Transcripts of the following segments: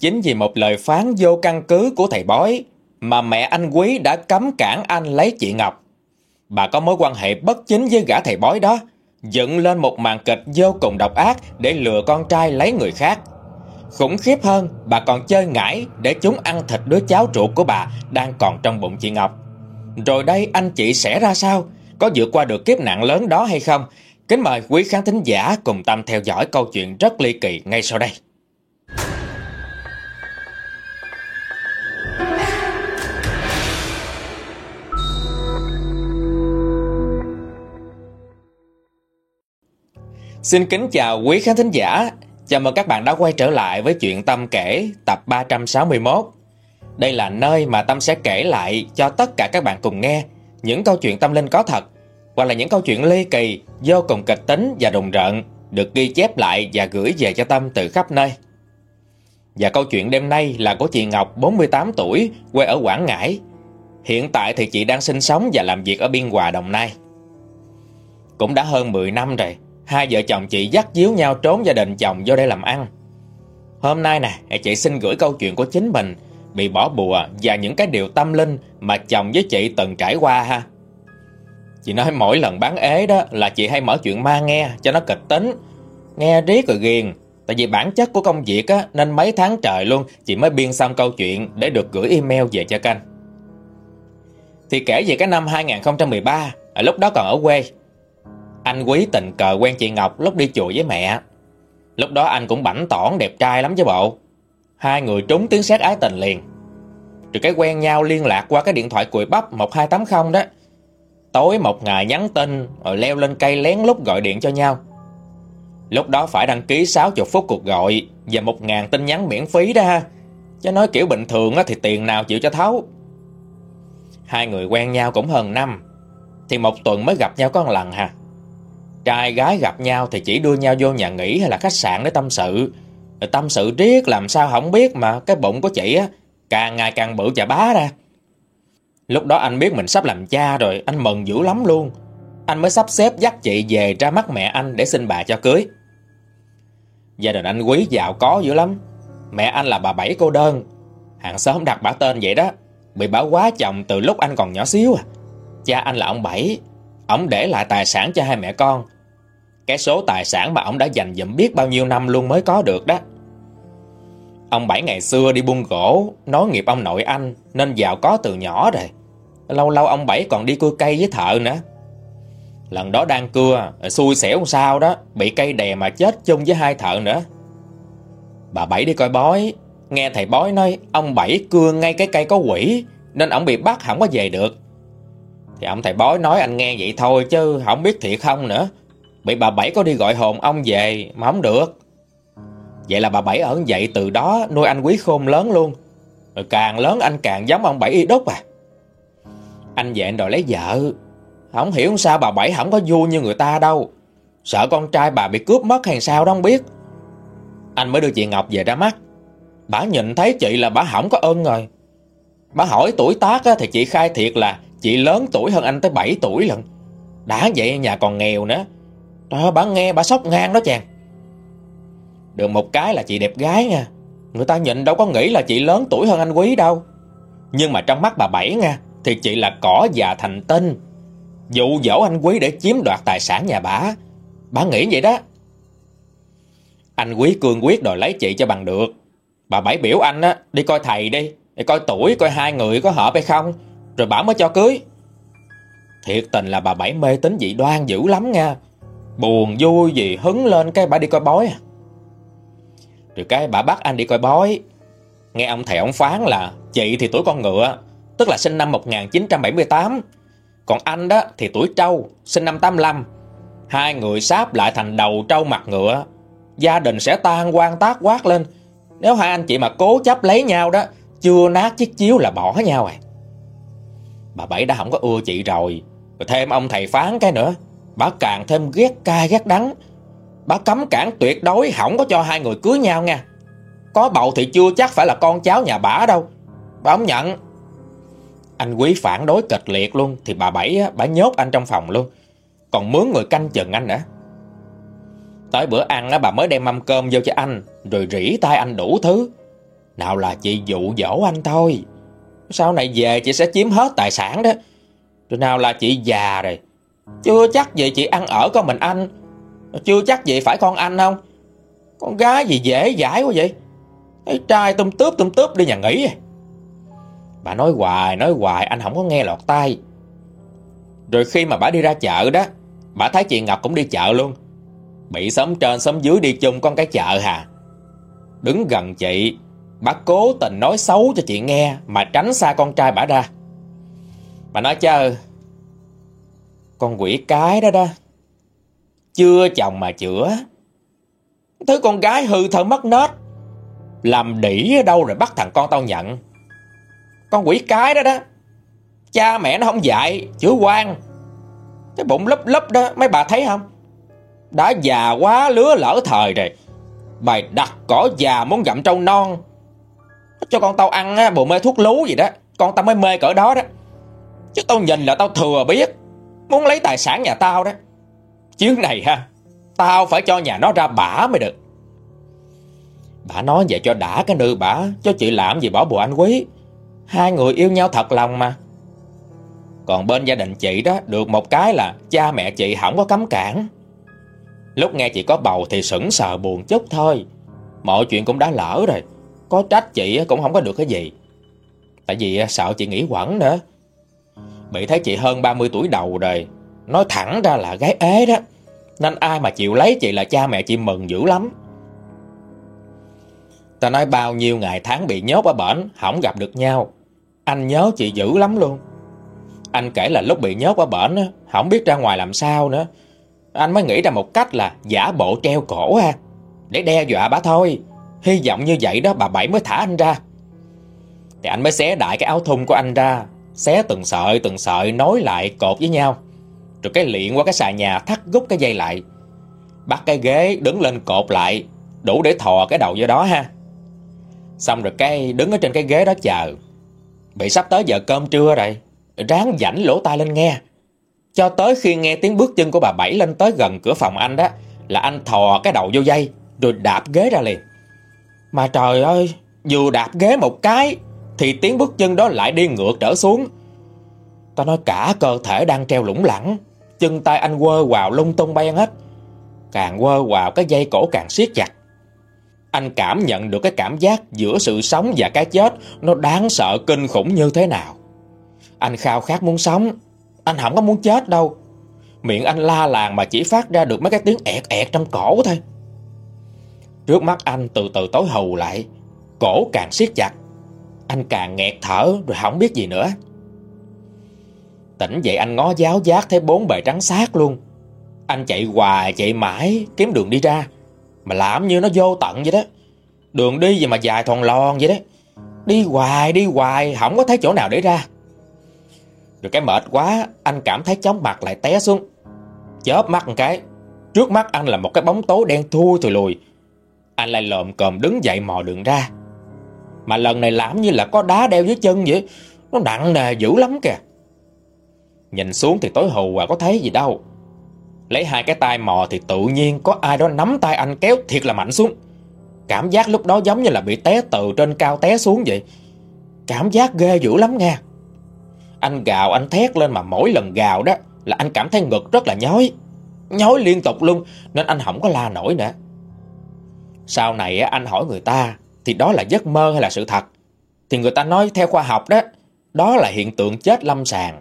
Chính vì một lời phán vô căn cứ của thầy bói mà mẹ anh Quý đã cấm cản anh lấy chị Ngọc. Bà có mối quan hệ bất chính với gã thầy bói đó, dựng lên một màn kịch vô cùng độc ác để lừa con trai lấy người khác. Khủng khiếp hơn, bà còn chơi ngải để chúng ăn thịt đứa cháu ruột của bà đang còn trong bụng chị Ngọc. Rồi đây anh chị sẽ ra sao? Có vượt qua được kiếp nạn lớn đó hay không? Kính mời quý khán thính giả cùng Tâm theo dõi câu chuyện rất ly kỳ ngay sau đây. Xin kính chào quý khán thính giả. Chào mừng các bạn đã quay trở lại với chuyện Tâm kể tập 361. Đây là nơi mà Tâm sẽ kể lại cho tất cả các bạn cùng nghe những câu chuyện tâm linh có thật hoặc là những câu chuyện ly kỳ, vô cùng kịch tính và rùng rợn được ghi chép lại và gửi về cho Tâm từ khắp nơi. Và câu chuyện đêm nay là của chị Ngọc 48 tuổi, quê ở Quảng Ngãi. Hiện tại thì chị đang sinh sống và làm việc ở Biên Hòa, Đồng Nai. Cũng đã hơn 10 năm rồi, hai vợ chồng chị dắt díu nhau trốn gia đình chồng vô đây làm ăn. Hôm nay nè, chị xin gửi câu chuyện của chính mình bị bỏ bùa và những cái điều tâm linh mà chồng với chị từng trải qua ha. Chị nói mỗi lần bán ế đó là chị hay mở chuyện ma nghe cho nó kịch tính. Nghe riết rồi ghiền. Tại vì bản chất của công việc á, nên mấy tháng trời luôn chị mới biên xong câu chuyện để được gửi email về cho kênh. Thì kể về cái năm 2013, à, lúc đó còn ở quê. Anh quý tình cờ quen chị Ngọc lúc đi chùa với mẹ. Lúc đó anh cũng bảnh tỏn, đẹp trai lắm chứ bộ. Hai người trúng tiếng xét ái tình liền. Rồi cái quen nhau liên lạc qua cái điện thoại cùi bắp 1280 đó. Tối một ngày nhắn tin, rồi leo lên cây lén lút gọi điện cho nhau. Lúc đó phải đăng ký 60 phút cuộc gọi và 1.000 tin nhắn miễn phí đó ha. Chứ nói kiểu bình thường thì tiền nào chịu cho thấu. Hai người quen nhau cũng hơn năm Thì một tuần mới gặp nhau có một lần ha Trai gái gặp nhau thì chỉ đưa nhau vô nhà nghỉ hay là khách sạn để tâm sự. Tâm sự riết làm sao không biết mà cái bụng của chị á, Càng ngày càng bự chà bá ra. Lúc đó anh biết mình sắp làm cha rồi, Anh mừng dữ lắm luôn. Anh mới sắp xếp dắt chị về ra mắt mẹ anh Để xin bà cho cưới. Gia đình anh quý giàu có dữ lắm. Mẹ anh là bà Bảy cô đơn. Hàng xóm đặt bà tên vậy đó. Bị bà quá chồng từ lúc anh còn nhỏ xíu à. Cha anh là ông Bảy. Ông để lại tài sản cho hai mẹ con. Cái số tài sản mà ông đã dành dụm biết bao nhiêu năm luôn mới có được đó. Ông Bảy ngày xưa đi buôn gỗ Nói nghiệp ông nội anh, Nên giàu có từ nhỏ rồi. Lâu lâu ông Bảy còn đi cưa cây với thợ nữa. Lần đó đang cưa Xui xẻo sao đó, Bị cây đè mà chết chung với hai thợ nữa. Bà Bảy đi coi bói, Nghe thầy bói nói Ông Bảy cưa ngay cái cây có quỷ, Nên ông bị bắt không có về được. Thì ông thầy bói nói anh nghe vậy thôi Chứ không biết thiệt không nữa. Bị bà Bảy có đi gọi hồn ông về, Mà không được. Vậy là bà Bảy ở dậy từ đó, nuôi anh quý khôn lớn luôn. Rồi càng lớn anh càng giống ông Bảy y đốt à. Anh về anh đòi lấy vợ. Không hiểu sao bà Bảy không có vui như người ta đâu. Sợ con trai bà bị cướp mất hay sao đó không biết. Anh mới đưa chị Ngọc về ra mắt. Bà nhìn thấy chị là bà không có ơn rồi. Bà hỏi tuổi tác thì chị khai thiệt là Chị lớn tuổi hơn anh tới 7 tuổi lần Đã vậy nhà còn nghèo nữa. Trời bà nghe, bà sốc ngang đó chàng. Được một cái là chị đẹp gái nha. Người ta nhìn đâu có nghĩ là chị lớn tuổi hơn anh Quý đâu. Nhưng mà trong mắt bà Bảy nha, Thì chị là cỏ già thành tinh. Dụ dỗ anh Quý để chiếm đoạt tài sản nhà bà. Bà nghĩ vậy đó. Anh Quý cương quyết đòi lấy chị cho bằng được. Bà Bảy biểu anh á, Đi coi thầy đi Để coi tuổi, coi hai người có hợp hay không, Rồi bà mới cho cưới. Thiệt tình là bà Bảy mê tính dị đoan dữ lắm nha. Buồn, vui gì hứng lên cái bà đi coi bói à. Rồi cái bà bắt anh đi coi bói. Nghe ông thầy ông phán là Chị thì tuổi con ngựa, Tức là sinh năm 1978 Còn anh đó thì tuổi trâu, Sinh năm 85 Hai người sáp lại thành đầu trâu mặt ngựa. Gia đình sẽ tan quan tác quát lên. Nếu hai anh chị mà cố chấp lấy nhau đó, Chưa nát chiếc chiếu là bỏ nhau à. Bà Bảy đã không có ưa chị rồi. Rồi thêm ông thầy phán cái nữa. Bà càng thêm ghét cay ghét đắng. Bà cấm cản tuyệt đối không có cho hai người cưới nhau nha. Có bầu thì chưa chắc phải là con cháu nhà bà đâu. Bà không nhận. Anh Quý phản đối kịch liệt luôn Thì bà Bảy á, bà nhốt anh trong phòng luôn. Còn mướn người canh chừng anh nữa. Tới bữa ăn á, bà mới đem mâm cơm vô cho anh Rồi rỉ tay anh đủ thứ. Nào là chị dụ dỗ anh thôi. Sau này về chị sẽ chiếm hết tài sản đó. Rồi nào là chị già rồi chưa chắc gì chị ăn ở con mình anh. Chưa chắc gì phải con anh không? Con gái gì dễ dãi quá vậy? Thấy trai tùm tướp tùm tướp đi nhà nghỉ Bà nói hoài nói hoài, anh không có nghe lọt tai. Rồi khi mà bà đi ra chợ đó, Bà thấy chị Ngọc cũng đi chợ luôn. Bị sớm trên sớm dưới đi chung con cái chợ hà. Đứng gần chị, Bà cố tình nói xấu cho chị nghe Mà tránh xa con trai bà ra. Bà nói chứ con quỷ cái đó đó. Chưa chồng mà chữa. Thứ con gái hư thở mất nết. Làm đỉ ở đâu rồi bắt thằng con tao nhận. Con quỷ cái đó đó. Cha mẹ nó không dạy Chữa quan. Cái bụng lấp lấp đó mấy bà thấy không? Đã già quá lứa lỡ thời rồi. Bài đặt cỏ già muốn gặm trâu non. Cho con tao ăn á, bộ mê thuốc lú gì đó. Con tao mới mê cỡ đó đó. Chứ tao nhìn là tao thừa biết. Muốn lấy tài sản nhà tao đó. Chuyến này ha, Tao phải cho nhà nó ra bả mới được. Bà nói vậy cho đã cái nữ bả, Cho chị làm gì bỏ bùa anh quý. Hai người yêu nhau thật lòng mà. Còn bên gia đình chị đó, Được một cái là cha mẹ chị không có cấm cản. Lúc nghe chị có bầu thì sững sờ buồn chút thôi. Mọi chuyện cũng đã lỡ rồi. Có trách chị cũng không có được cái gì. Tại vì sợ chị nghĩ quẩn nữa. Bị thấy chị hơn 30 tuổi đầu rồi. Nói thẳng ra là gái ế đó. Nên ai mà chịu lấy chị là cha mẹ chị mừng dữ lắm. Ta nói bao nhiêu ngày tháng bị nhốt ở bển, Không gặp được nhau. Anh nhớ chị dữ lắm luôn. Anh kể là lúc bị nhốt ở bển Không biết ra ngoài làm sao nữa. Anh mới nghĩ ra một cách là giả bộ treo cổ ha. Để đe dọa bà thôi. Hy vọng như vậy đó bà Bảy mới thả anh ra. Thì anh mới xé đại cái áo thun của anh ra. Xé từng sợi từng sợi nối lại cột với nhau. Rồi cái liện qua cái xà nhà thắt gút cái dây lại. Bắt cái ghế đứng lên cột lại, Đủ để thò cái đầu vô đó ha. Xong rồi cái đứng ở trên cái ghế đó chờ. Bị sắp tới giờ cơm trưa rồi, Ráng dảnh lỗ tai lên nghe. Cho tới khi nghe tiếng bước chân của bà Bảy lên tới gần cửa phòng anh đó, Là anh thò cái đầu vô dây, Rồi đạp ghế ra liền. Mà trời ơi, Vừa đạp ghế một cái thì tiếng bước chân đó lại đi ngược trở xuống. Tao nói cả cơ thể đang treo lủng lẳng, Chân tay anh quơ vào lung tung bay hết Càng quơ vào cái dây cổ càng siết chặt. Anh cảm nhận được cái cảm giác giữa sự sống và cái chết Nó đáng sợ kinh khủng như thế nào. Anh khao khát muốn sống, anh không có muốn chết đâu. Miệng anh la làng mà chỉ phát ra được mấy cái tiếng ẹt ẹt trong cổ thôi. Trước mắt anh từ từ tối hầu lại, Cổ càng siết chặt. Anh càng nghẹt thở rồi không biết gì nữa. Tỉnh dậy anh ngó giáo giác thấy bốn bề trắng xác luôn. Anh chạy hoài, chạy mãi, kiếm đường đi ra. Mà làm như nó vô tận vậy đó. Đường đi gì mà dài thòn lon vậy đó. Đi hoài đi hoài, Không có thấy chỗ nào để ra. Rồi cái mệt quá, Anh cảm thấy chóng mặt lại té xuống. Chớp mắt một cái, Trước mắt anh là một cái bóng tối đen thui thùi lùi. Anh lại lồm cồm đứng dậy mò đường ra. Mà lần này làm như là có đá đeo dưới chân vậy. Nó nặng nề dữ lắm kìa. Nhìn xuống thì tối hù và có thấy gì đâu. Lấy hai cái tay mò thì tự nhiên có ai đó nắm tay anh kéo thiệt là mạnh xuống. Cảm giác lúc đó giống như là bị té từ trên cao té xuống vậy. Cảm giác ghê dữ lắm nha anh gào, anh thét lên mà mỗi lần gào đó là anh cảm thấy ngực rất là nhói. Nhói liên tục luôn, nên anh không có la nổi nữa. Sau này anh hỏi người ta thì đó là giấc mơ hay là sự thật? Thì người ta nói theo khoa học đó, đó là hiện tượng chết lâm sàng.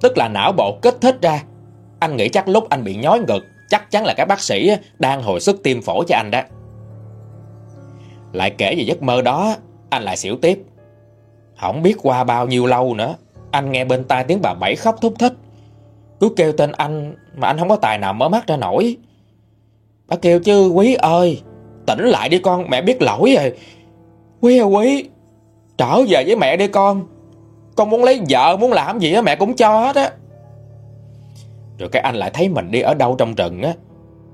Tức là não bộ kích thích ra. Anh nghĩ chắc lúc anh bị nhói ngực chắc chắn là các bác sĩ đang hồi sức tiêm phổi cho anh đó. Lại kể về giấc mơ đó, anh lại xỉu tiếp. Không biết qua bao nhiêu lâu nữa anh nghe bên tai tiếng bà Bảy khóc thúc thích Cứ kêu tên anh Mà anh không có tài nào mở mắt ra nổi Bà kêu chứ quý ơi Tỉnh lại đi con, mẹ biết lỗi rồi. Quý à quý Trở về với mẹ đi con. Con muốn lấy vợ, muốn làm gì á, mẹ cũng cho hết á. Rồi cái anh lại thấy mình đi ở đâu trong rừng á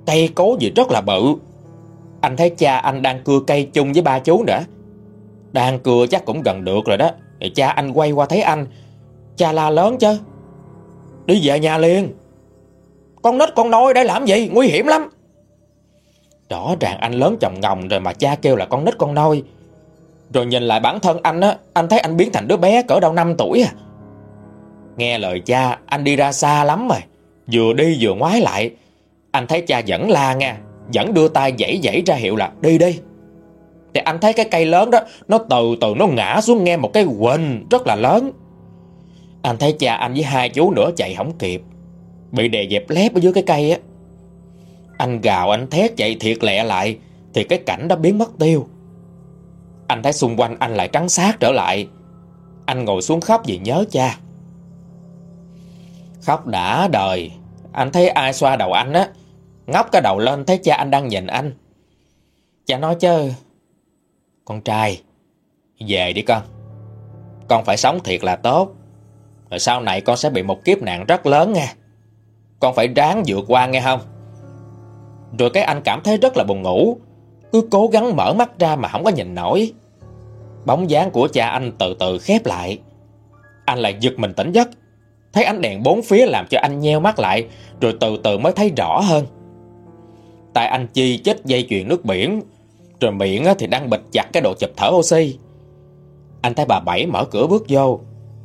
Cây cố gì rất là bự. Anh thấy cha anh đang cưa cây chung với ba chú nữa. Đang cưa chắc cũng gần được rồi đó. Thì cha anh quay qua thấy anh. Cha la lớn chứ. Đi về nhà liền. Con nít con nôi đây làm gì? Nguy hiểm lắm. Rõ ràng anh lớn chồng ngồng rồi mà cha kêu là con nít con nôi. Rồi nhìn lại bản thân anh á, Anh thấy anh biến thành đứa bé cỡ đâu 5 tuổi à. Nghe lời cha, Anh đi ra xa lắm rồi Vừa đi vừa ngoái lại. Anh thấy cha vẫn la nghe, Vẫn đưa tay dãy dãy ra hiệu là đi đi. Thì anh thấy cái cây lớn đó, Nó từ từ nó ngã xuống nghe một cái quỳnh Rất là lớn. Anh thấy cha anh với hai chú nữa chạy không kịp. Bị đè dẹp lép ở dưới cái cây á. Anh gào anh thét chạy thiệt lẹ lại, Thì cái cảnh đã biến mất tiêu. Anh thấy xung quanh anh lại trắng xác trở lại. Anh ngồi xuống khóc vì nhớ cha. Khóc đã đời, Anh thấy ai xoa đầu anh á, Ngóc cái đầu lên thấy cha anh đang nhìn anh. Cha nói chứ, Con trai, Về đi con. Con phải sống thiệt là tốt. Rồi sau này con sẽ bị một kiếp nạn rất lớn nha Con phải ráng vượt qua nghe không? Rồi cái anh cảm thấy rất là buồn ngủ. Cứ cố gắng mở mắt ra mà không có nhìn nổi. Bóng dáng của cha anh từ từ khép lại. Anh lại giật mình tỉnh giấc. Thấy ánh đèn bốn phía làm cho anh nheo mắt lại, Rồi từ từ mới thấy rõ hơn. Tại anh chi chết dây chuyền nước biển, Rồi miệng thì đang bịt chặt cái độ chụp thở oxy. Anh thấy bà Bảy mở cửa bước vô.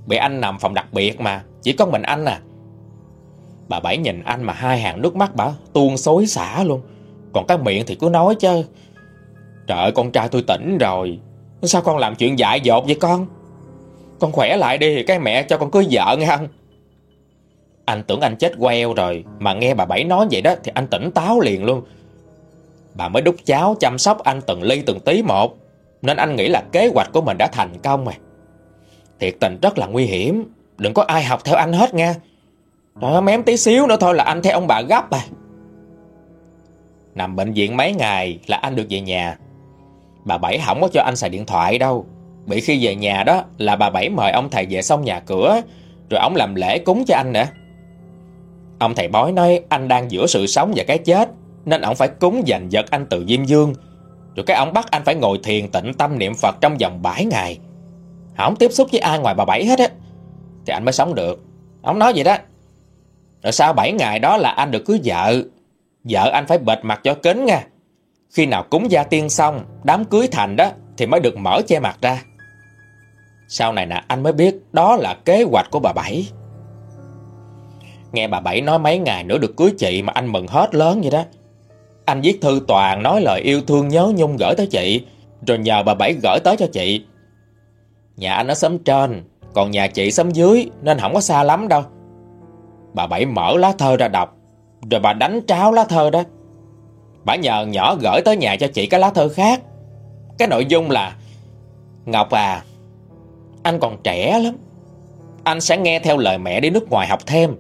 Bị anh nằm phòng đặc biệt mà, Chỉ có mình anh à. Bà Bảy nhìn anh mà hai hàng nước mắt bà, tuôn xối xả luôn. Còn cái miệng thì cứ nói chứ. Trời ơi con trai tôi tỉnh rồi. Sao con làm chuyện dại dột vậy con? Con khỏe lại đi thì cái mẹ cho con cưới vợ nghe không? Anh tưởng anh chết queo rồi, Mà nghe bà Bảy nói vậy đó Thì anh tỉnh táo liền luôn. Bà mới đút cháo chăm sóc anh từng ly từng tí một, Nên anh nghĩ là kế hoạch của mình đã thành công rồi Thiệt tình rất là nguy hiểm, Đừng có ai học theo anh hết nha rồi mém tí xíu nữa thôi là anh thấy ông bà gấp à. Nằm bệnh viện mấy ngày là anh được về nhà. Bà Bảy không có cho anh xài điện thoại đâu. Bị khi về nhà đó là bà Bảy mời ông thầy về xong nhà cửa, Rồi ông làm lễ cúng cho anh nữa Ông thầy bói nói anh đang giữa sự sống và cái chết, Nên ông phải cúng dành giật anh từ Diêm Dương. Rồi cái ông bắt anh phải ngồi thiền tịnh tâm niệm Phật trong vòng 7 ngày. Không tiếp xúc với ai ngoài bà Bảy hết á, Thì anh mới sống được. Ông nói vậy đó. Rồi sau 7 ngày đó là anh được cưới vợ Vợ anh phải bệt mặt cho kính nha Khi nào cúng gia tiên xong Đám cưới thành đó Thì mới được mở che mặt ra Sau này nè anh mới biết Đó là kế hoạch của bà Bảy Nghe bà Bảy nói mấy ngày nữa được cưới chị mà anh mừng hết lớn vậy đó. Anh viết thư toàn nói lời yêu thương nhớ nhung gửi tới chị, rồi nhờ bà Bảy gửi tới cho chị. Nhà anh ở xóm trên, còn nhà chị xóm dưới nên không có xa lắm đâu. Bà Bảy mở lá thơ ra đọc, rồi bà đánh tráo lá thơ đó. Bà nhờ nhỏ gửi tới nhà cho chị cái lá thơ khác. Cái nội dung là Ngọc à, anh còn trẻ lắm. Anh sẽ nghe theo lời mẹ đi nước ngoài học thêm.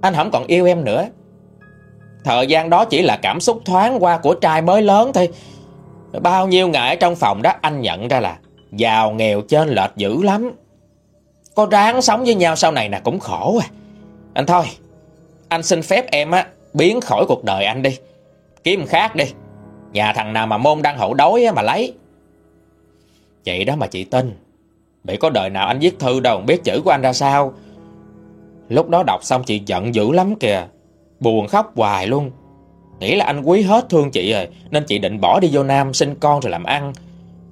Anh không còn yêu em nữa Thời gian đó chỉ là cảm xúc thoáng qua của trai mới lớn thôi Bao nhiêu ngày ở trong phòng đó anh nhận ra là Giàu nghèo trên lệch dữ lắm Có ráng sống với nhau sau này là cũng khổ à anh thôi Anh xin phép em á Biến khỏi cuộc đời anh đi. Kiếm khác đi. Nhà thằng nào mà môn đang hậu đói á, mà lấy. Vậy đó mà chị tin. Bị có đời nào anh viết thư đâu biết chữ của anh ra sao. Lúc đó đọc xong chị giận dữ lắm kìa. Buồn khóc hoài luôn. Nghĩ là anh quý hết thương chị rồi Nên chị định bỏ đi vô Nam sinh con rồi làm ăn.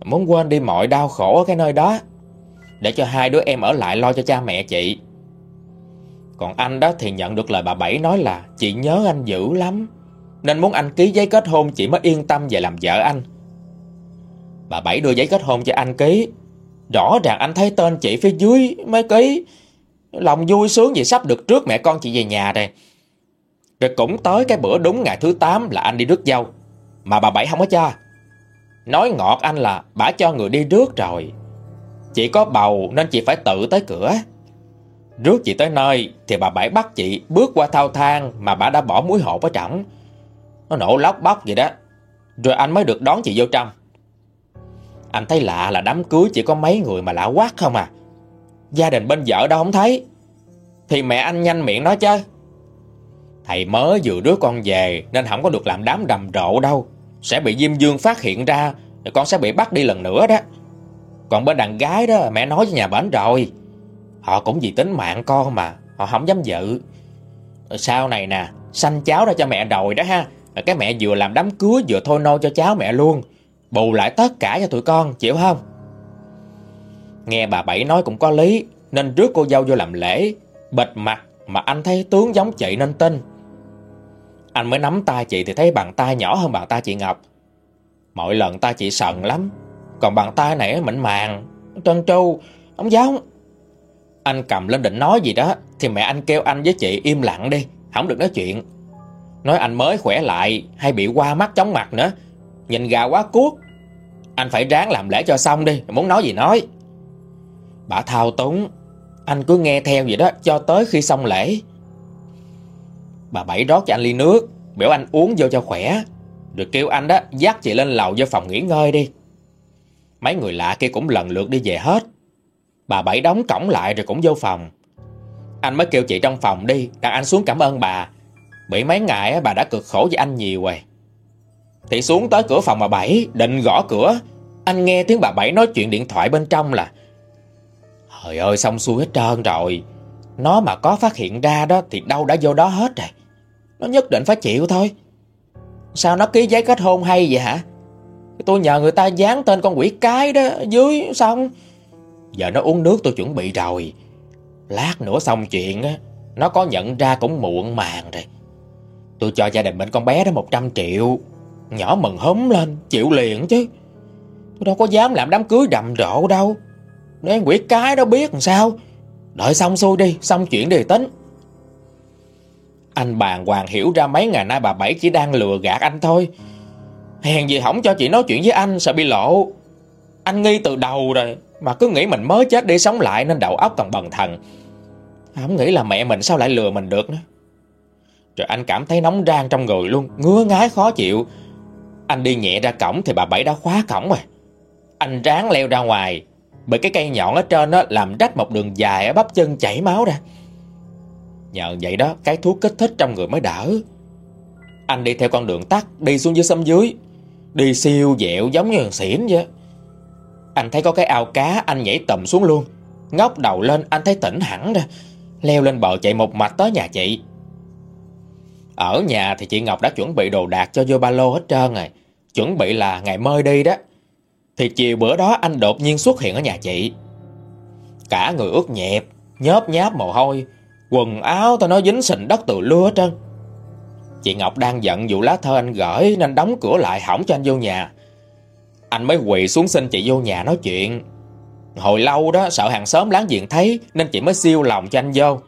Muốn quên đi mọi đau khổ ở cái nơi đó. Để cho hai đứa em ở lại lo cho cha mẹ chị. Còn anh đó thì nhận được lời bà Bảy nói là, Chị nhớ anh dữ lắm Nên muốn anh ký giấy kết hôn chị mới yên tâm về làm vợ anh Bà Bảy đưa giấy kết hôn cho anh ký Rõ ràng anh thấy tên chị phía dưới mới ký Lòng vui sướng vì sắp được trước mẹ con chị về nhà rồi Rồi cũng tới cái bữa đúng ngày thứ 8 là anh đi rước dâu. Mà bà Bảy không có cho. Nói ngọt anh là bà cho người đi rước rồi. Chị có bầu nên chị phải tự tới cửa. Rước chị tới nơi thì bà Bảy bắt chị bước qua thao thang mà bà đã bỏ muối hộp ở trong. Nó nổ lóc bóc vậy đó. Rồi anh mới được đón chị vô trong. Anh thấy lạ là đám cưới chỉ có mấy người mà lạ quát không à. Gia đình bên vợ đâu không thấy Thì mẹ anh nhanh miệng nói chứ Thầy mới vừa đứa con về Nên không có được làm đám đầm rộ đâu Sẽ bị Diêm Dương phát hiện ra Rồi con sẽ bị bắt đi lần nữa đó Còn bên đàn gái đó, mẹ nói với nhà bển rồi Họ cũng vì tính mạng con mà, Họ không dám dự. Sau này nè, Sanh cháu ra cho mẹ đòi đó ha. Cái mẹ vừa làm đám cưới vừa thôi nô cho cháu mẹ luôn. Bù lại tất cả cho tụi con, chịu không? Nghe bà Bảy nói cũng có lý, Nên rước cô dâu vô làm lễ. Bịt mặt mà anh thấy tướng giống chị nên tin. Anh mới nắm tay chị thì thấy bàn tay nhỏ hơn bàn tay chị Ngọc. Mọi lần tay chị sần lắm, Còn bàn tay này mịn màng. Trân tru ông giống. Anh cầm lên định nói gì đó, Thì mẹ anh kêu anh với chị im lặng đi, Không được nói chuyện. Nói anh mới khỏe lại, Hay bị qua mắt chóng mặt nữa. Nhìn gà quá cuốc. Anh phải ráng làm lễ cho xong đi, Muốn nói gì nói. Bà thao túng, Anh cứ nghe theo vậy đó, Cho tới khi xong lễ. Bà Bảy rót cho anh ly nước, Biểu anh uống vô cho khỏe. Rồi kêu anh đó, dắt chị lên lầu vô phòng nghỉ ngơi đi. Mấy người lạ kia cũng lần lượt đi về hết. Bà Bảy đóng cổng lại rồi cũng vô phòng. Anh mới kêu chị trong phòng đi, Đặt anh xuống cảm ơn bà. Bị mấy ngày bà đã cực khổ với anh nhiều rồi. Thì xuống tới cửa phòng bà Bảy, Định gõ cửa. Anh nghe tiếng bà Bảy nói chuyện điện thoại bên trong là, Trời ơi, xong xuôi hết trơn rồi. Nó mà có phát hiện ra đó Thì đâu đã vô đó hết rồi. Nó nhất định phải chịu thôi. Sao nó ký giấy kết hôn hay vậy hả? Tôi nhờ người ta dán tên con quỷ cái đó, Dưới, xong. Giờ nó uống nước tôi chuẩn bị rồi. Lát nữa xong chuyện á, Nó có nhận ra cũng muộn màng rồi. Tôi cho gia đình bên con bé đó 100 triệu. Nhỏ mừng hớm lên, Chịu liền chứ. Tôi đâu có dám làm đám cưới đầm rộ đâu. Để quỷ cái đó biết làm sao? Đợi xong xuôi đi, Xong chuyện đi, tính. Anh bàn hoàng hiểu ra mấy ngày nay bà Bảy chỉ đang lừa gạt anh thôi. Hèn gì hỏng cho chị nói chuyện với anh, Sợ bị lộ. Anh nghi từ đầu rồi. Mà cứ nghĩ mình mới chết đi sống lại Nên đầu óc còn bần thần. À, không nghĩ là mẹ mình sao lại lừa mình được nữa. Rồi anh cảm thấy nóng rang trong người luôn, Ngứa ngái khó chịu. Anh đi nhẹ ra cổng thì bà Bảy đã khóa cổng rồi. Anh ráng leo ra ngoài, Bởi cái cây nhọn ở trên đó Làm rách một đường dài ở bắp chân chảy máu ra. Nhờ vậy đó, Cái thuốc kích thích trong người mới đỡ. Anh đi theo con đường tắt, Đi xuống dưới sâm dưới. Đi siêu dẹo giống như xỉn vậy. Anh thấy có cái ao cá, Anh nhảy tầm xuống luôn. Ngóc đầu lên, anh thấy tỉnh hẳn ra Leo lên bờ chạy một mạch tới nhà chị. Ở nhà thì chị Ngọc đã chuẩn bị đồ đạc cho vô ba lô hết trơn rồi. Chuẩn bị là ngày mơi đi đó. Thì chiều bữa đó, anh đột nhiên xuất hiện ở nhà chị. Cả người ướt nhẹp, Nhớp nháp mồ hôi. Quần áo tao nói dính sình đất từ lưa hết trơn. Chị Ngọc đang giận vụ lá thơ anh gửi Nên đóng cửa lại hỏng cho anh vô nhà. Anh mới quỳ xuống xin chị vô nhà nói chuyện. Hồi lâu đó, sợ hàng xóm láng giềng thấy, Nên chị mới siêu lòng cho anh vô.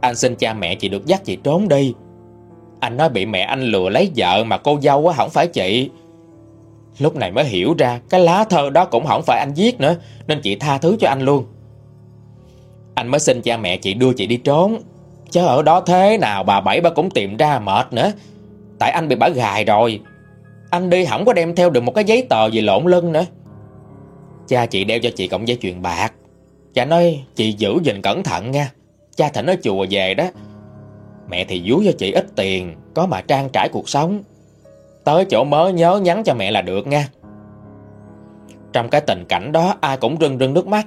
Anh xin cha mẹ chị được dắt chị trốn đi. Anh nói bị mẹ anh lừa lấy vợ Mà cô dâu á không phải chị. Lúc này mới hiểu ra, Cái lá thơ đó cũng không phải anh viết nữa, Nên chị tha thứ cho anh luôn. Anh mới xin cha mẹ chị đưa chị đi trốn. Chứ ở đó thế nào, bà Bảy bà cũng tìm ra mệt nữa. Tại anh bị bà gài rồi. Anh đi không có đem theo được một cái giấy tờ gì lộn lưng nữa. Cha chị đeo cho chị cọng dây chuyền bạc. Cha nói, chị giữ gìn cẩn thận nha. Cha thỉnh ở chùa về đó. Mẹ thì vú cho chị ít tiền, Có mà trang trải cuộc sống. Tới chỗ mới nhớ nhắn cho mẹ là được nha. Trong cái tình cảnh đó, Ai cũng rưng rưng nước mắt.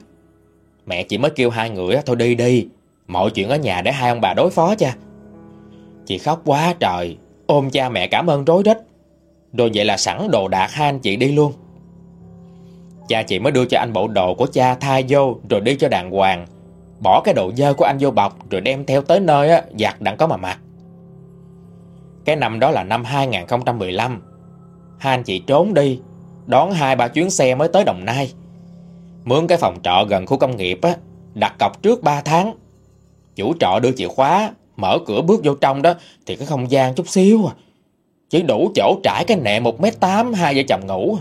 Mẹ chỉ mới kêu hai người Thôi đi đi, Mọi chuyện ở nhà để hai ông bà đối phó cha. Chị khóc quá trời, Ôm cha mẹ cảm ơn rối rít. Rồi vậy là sẵn đồ đạc hai anh chị đi luôn. Cha chị mới đưa cho anh bộ đồ của cha thay vô Rồi đi cho đàng hoàng. Bỏ cái đồ dơ của anh vô bọc Rồi đem theo tới nơi á, giặt đặng có mà mặc. Cái năm đó là năm 2015 Hai anh chị trốn đi Đón hai ba chuyến xe mới tới Đồng Nai. Mướn cái phòng trọ gần khu công nghiệp á Đặt cọc trước 3 tháng. Chủ trọ đưa chìa khóa Mở cửa bước vô trong đó Thì cái không gian chút xíu à. Chỉ đủ chỗ trải cái nệm 1m8 Hai vợ chồng ngủ.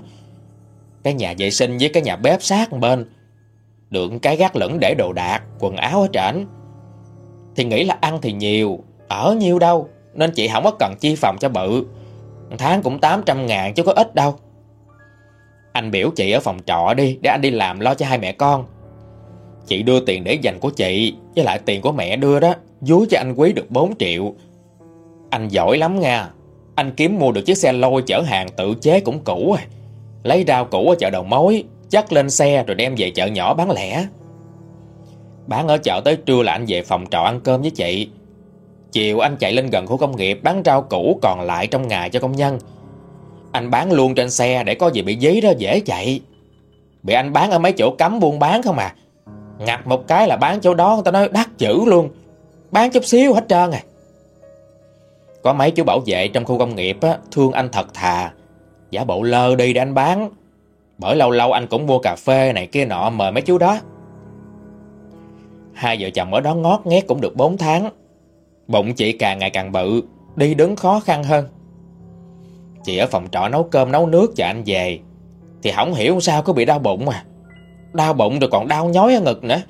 Cái nhà vệ sinh với cái nhà bếp sát bên. Đựng cái gác lửng để đồ đạc, Quần áo ở trển. Thì nghĩ là ăn thì nhiều, Ở nhiêu đâu, Nên chị không có cần chi phòng cho bự. Tháng cũng 800 ngàn chứ có ít đâu. Anh biểu chị ở phòng trọ đi, Để anh đi làm lo cho hai mẹ con. Chị đưa tiền để dành của chị, Với lại tiền của mẹ đưa đó, Dúi cho anh Quý được 4 triệu. Anh giỏi lắm nha. Anh kiếm mua được chiếc xe lôi chở hàng tự chế cũng cũ rồi Lấy rau củ ở chợ đầu mối, Chắc lên xe rồi đem về chợ nhỏ bán lẻ. Bán ở chợ tới trưa là anh về phòng trọ ăn cơm với chị. Chiều anh chạy lên gần khu công nghiệp Bán rau củ còn lại trong ngày cho công nhân. Anh bán luôn trên xe để có gì bị dí đó dễ chạy. Bị anh bán ở mấy chỗ cấm buôn bán không à. Ngặt một cái là bán chỗ đó, Người ta nói đắt chữ luôn. Bán chút xíu hết trơn à. Có mấy chú bảo vệ trong khu công nghiệp á, Thương anh thật thà. Giả bộ lơ đi để anh bán. Bởi lâu lâu anh cũng mua cà phê này kia nọ Mời mấy chú đó. Hai vợ chồng ở đó ngót nghét cũng được 4 tháng. Bụng chị càng ngày càng bự Đi đứng khó khăn hơn. Chị ở phòng trọ nấu cơm nấu nước cho anh về. Thì không hiểu sao có bị đau bụng à. Đau bụng rồi còn đau nhói ở ngực nữa.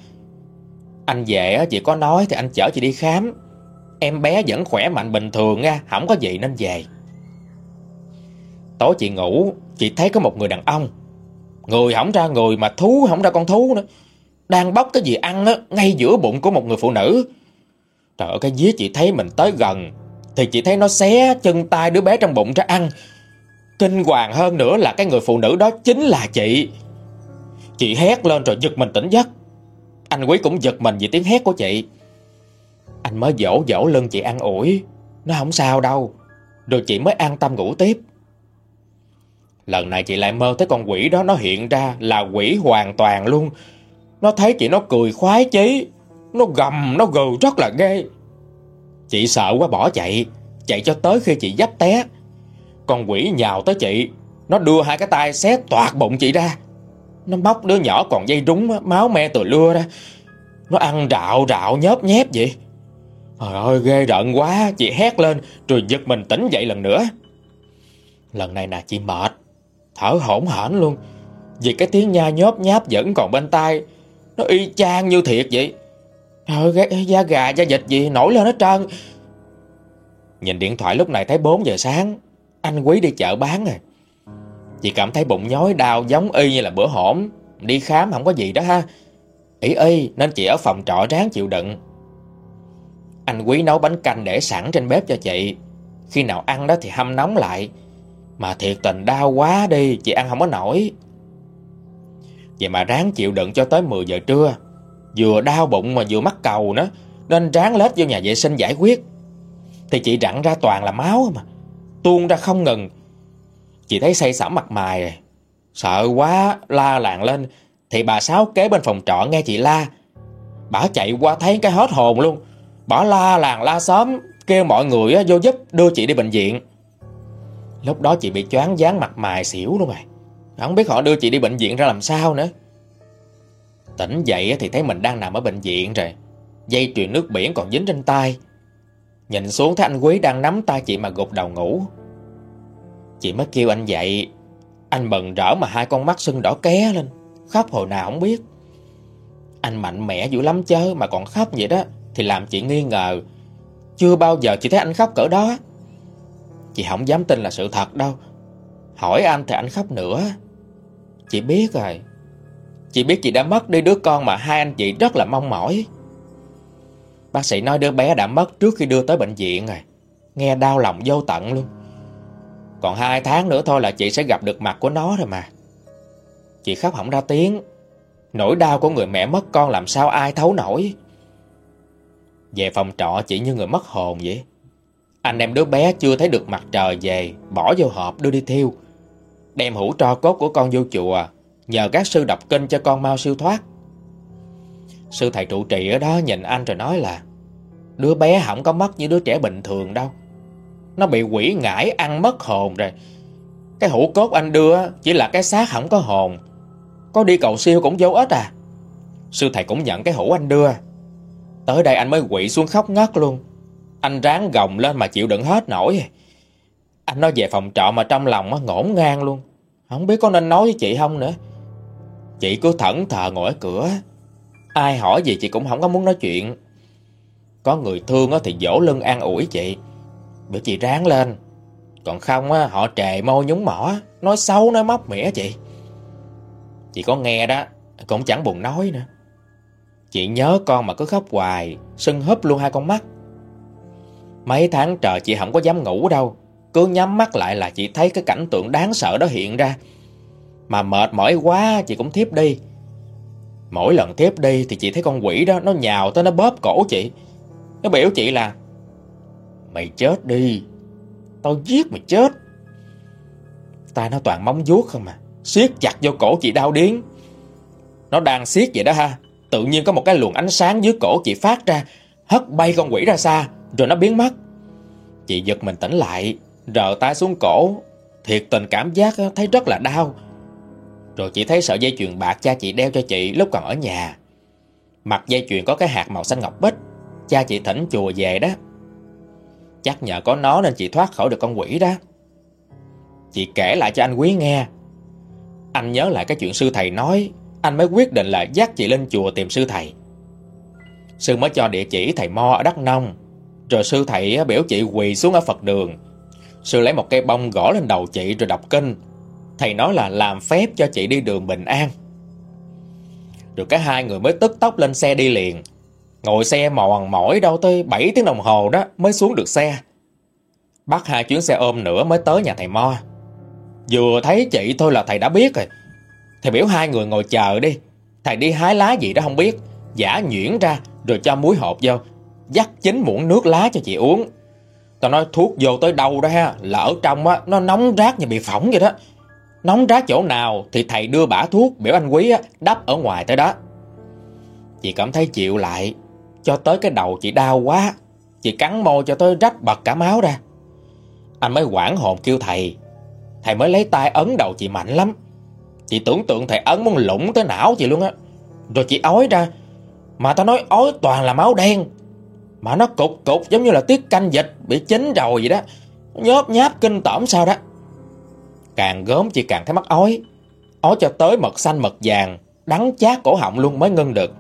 Anh về chị có nói thì anh chở chị đi khám. Em bé vẫn khỏe mạnh bình thường nha, Không có gì nên về. Tối chị ngủ, Chị thấy có một người đàn ông. Người không ra người mà thú không ra con thú nữa. Đang bóc cái gì ăn á, Ngay giữa bụng của một người phụ nữ. Trời ơi, cái dế chị thấy mình tới gần, Thì chị thấy nó xé chân tay đứa bé trong bụng ra ăn. Kinh hoàng hơn nữa là cái người phụ nữ đó chính là chị. Chị hét lên rồi giật mình tỉnh giấc. Anh quý cũng giật mình vì tiếng hét của chị. Anh mới dỗ dỗ lưng chị ăn ủi. Nó không sao đâu. Rồi chị mới an tâm ngủ tiếp. Lần này chị lại mơ thấy con quỷ đó nó hiện ra là quỷ hoàn toàn luôn. Nó thấy chị nó cười khoái chí. Nó gầm, nó gừ rất là ghê. Chị sợ quá bỏ chạy. Chạy cho tới khi chị dấp té. Con quỷ nhào tới chị. Nó đưa hai cái tay xé toạt bụng chị ra. Nó móc đứa nhỏ còn dây rúng Máu me từ lưa ra. Nó ăn rạo rạo nhớp nhép vậy. Trời ơi, ghê rợn quá. Chị hét lên, rồi giật mình tỉnh dậy lần nữa. Lần này nè, chị mệt. Thở hổn hển luôn. Vì cái tiếng nha nhóp nháp vẫn còn bên tai. Nó y chang như thiệt vậy. Trời da gà, da dịch gì nổi lên hết trơn. Nhìn điện thoại lúc này thấy 4 giờ sáng. Anh Quý đi chợ bán rồi. Chị cảm thấy bụng nhói, đau giống y như là bữa hổm. Đi khám không có gì đó ha. Ý y nên chị ở phòng trọ ráng chịu đựng. Anh Quý nấu bánh canh để sẵn trên bếp cho chị. Khi nào ăn đó thì hâm nóng lại. Mà thiệt tình đau quá đi, Chị ăn không có nổi. Vậy mà ráng chịu đựng cho tới 10 giờ trưa. Vừa đau bụng mà vừa mắc cầu nữa, Nên ráng lết vô nhà vệ sinh giải quyết. Thì chị rặn ra toàn là máu mà, Tuôn ra không ngừng. Chị thấy say sẩm mặt mày. Sợ quá, la làng lên. Thì bà Sáu kế bên phòng trọ nghe chị la. Bà chạy qua thấy cái hết hồn luôn bỏ la làng la xóm, Kêu mọi người vô giúp đưa chị đi bệnh viện. Lúc đó chị bị choáng dán mặt mày xỉu luôn rồi Không biết họ đưa chị đi bệnh viện ra làm sao nữa. Tỉnh dậy thì thấy mình đang nằm ở bệnh viện rồi. Dây truyền nước biển còn dính trên tay. Nhìn xuống thấy anh Quý đang nắm tay chị mà gục đầu ngủ. Chị mới kêu anh dậy. Anh mừng rỡ mà hai con mắt sưng đỏ ké lên. Khóc hồi nào không biết. Anh mạnh mẽ dữ lắm chớ, Mà còn khóc vậy đó. Thì làm chị nghi ngờ. Chưa bao giờ chị thấy anh khóc cỡ đó. Chị không dám tin là sự thật đâu. Hỏi anh thì anh khóc nữa. Chị biết rồi. Chị biết chị đã mất đi đứa con mà hai anh chị rất là mong mỏi. Bác sĩ nói đứa bé đã mất trước khi đưa tới bệnh viện rồi. Nghe đau lòng vô tận luôn. Còn hai tháng nữa thôi là chị sẽ gặp được mặt của nó rồi mà. Chị khóc không ra tiếng. Nỗi đau của người mẹ mất con làm sao ai thấu nổi. Về phòng trọ chỉ như người mất hồn vậy. Anh em đứa bé chưa thấy được mặt trời về, Bỏ vô hộp đưa đi thiêu. Đem hũ tro cốt của con vô chùa, Nhờ các sư đọc kinh cho con mau siêu thoát. Sư thầy trụ trì ở đó nhìn anh rồi nói là, Đứa bé không có mất như đứa trẻ bình thường đâu. Nó bị quỷ ngải ăn mất hồn rồi. Cái hũ cốt anh đưa chỉ là cái xác không có hồn. Có đi cầu siêu cũng vô ích à. Sư thầy cũng nhận cái hũ anh đưa. Tới đây anh mới quỷ xuống khóc ngất luôn. Anh ráng gồng lên mà chịu đựng hết nổi. Anh nói về phòng trọ mà trong lòng ngổn ngang luôn. Không biết có nên nói với chị không nữa. Chị cứ thẫn thờ ngồi ở cửa. Ai hỏi gì chị cũng không có muốn nói chuyện. Có người thương thì dỗ lưng an ủi chị. Biểu chị ráng lên. Còn không họ trề môi nhúng mỏ. Nói xấu, nói móc mỉa chị. Chị có nghe đó, Cũng chẳng buồn nói nữa. Chị nhớ con mà cứ khóc hoài, Sưng húp luôn hai con mắt. Mấy tháng trời chị không có dám ngủ đâu, Cứ nhắm mắt lại là chị thấy cái cảnh tượng đáng sợ đó hiện ra. Mà mệt mỏi quá, chị cũng thiếp đi. Mỗi lần thiếp đi thì chị thấy con quỷ đó, Nó nhào tới, nó bóp cổ chị. Nó biểu chị là, Mày chết đi, Tao giết mày chết. Tay nó toàn móng vuốt không mà siết chặt vô cổ chị đau điến Nó đang siết vậy đó ha. Tự nhiên có một cái luồng ánh sáng dưới cổ chị phát ra, Hất bay con quỷ ra xa, Rồi nó biến mất. Chị giật mình tỉnh lại, Rờ tay xuống cổ. Thiệt tình cảm giác thấy rất là đau. Rồi chị thấy sợi dây chuyền bạc cha chị đeo cho chị lúc còn ở nhà. Mặt dây chuyền có cái hạt màu xanh ngọc bích, Cha chị thỉnh chùa về đó. Chắc nhờ có nó nên chị thoát khỏi được con quỷ đó. Chị kể lại cho anh Quý nghe. Anh nhớ lại cái chuyện sư thầy nói anh mới quyết định là dắt chị lên chùa tìm sư thầy. Sư mới cho địa chỉ thầy Mo ở Đắk Nông, Rồi sư thầy biểu chị quỳ xuống ở Phật đường. Sư lấy một cây bông gõ lên đầu chị rồi đọc kinh. Thầy nói là làm phép cho chị đi đường bình an. Rồi cả hai người mới tức tốc lên xe đi liền. Ngồi xe mòn mỏi đâu tới 7 tiếng đồng hồ đó mới xuống được xe. Bắt hai chuyến xe ôm nữa mới tới nhà thầy Mo. Vừa thấy chị thôi là thầy đã biết rồi. Thầy biểu hai người ngồi chờ đi. Thầy đi hái lá gì đó không biết. Giả nhuyễn ra, rồi cho muối hộp vô. Dắt chín muỗng nước lá cho chị uống. Tao nói thuốc vô tới đâu đó ha Là ở trong á, Nó nóng rát như bị phỏng vậy đó. Nóng rát chỗ nào Thì thầy đưa bả thuốc, biểu anh quý á, Đắp ở ngoài tới đó. Chị cảm thấy chịu lại. Cho tới cái đầu chị đau quá. Chị cắn môi cho tới rách bật cả máu ra. Anh mới quảng hồn kêu thầy. Thầy mới lấy tay ấn đầu chị mạnh lắm. Chị tưởng tượng thầy ấn muốn lũng tới não chị luôn á. Rồi chị ói ra, Mà tao nói ói toàn là máu đen. Mà nó cục cục giống như là tiết canh dịch Bị chín rồi vậy đó. Nhớp nháp kinh tởm sao đó. Càng gớm chị càng thấy mắt ói. Ói cho tới mật xanh mật vàng, Đắng chát cổ họng luôn mới ngưng được.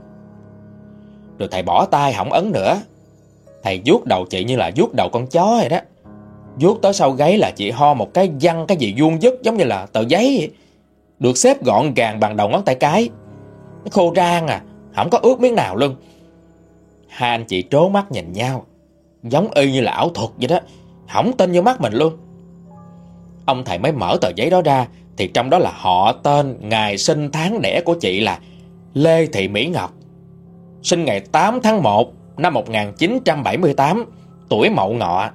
Rồi thầy bỏ tay không ấn nữa. Thầy vuốt đầu chị như là vuốt đầu con chó vậy đó. Vuốt tới sau gáy là chị ho một cái văng cái gì vuông dứt giống như là tờ giấy vậy. Được xếp gọn gàng bằng đầu ngón tay cái. Nó khô rang à, không có ướt miếng nào luôn. Hai anh chị trố mắt nhìn nhau, giống y như là ảo thuật vậy đó, không tin vô mắt mình luôn. Ông thầy mới mở tờ giấy đó ra, thì trong đó là họ tên, ngày sinh tháng đẻ của chị là Lê Thị Mỹ Ngọc. Sinh ngày 8 tháng 1 năm 1978, tuổi Mậu Ngọ.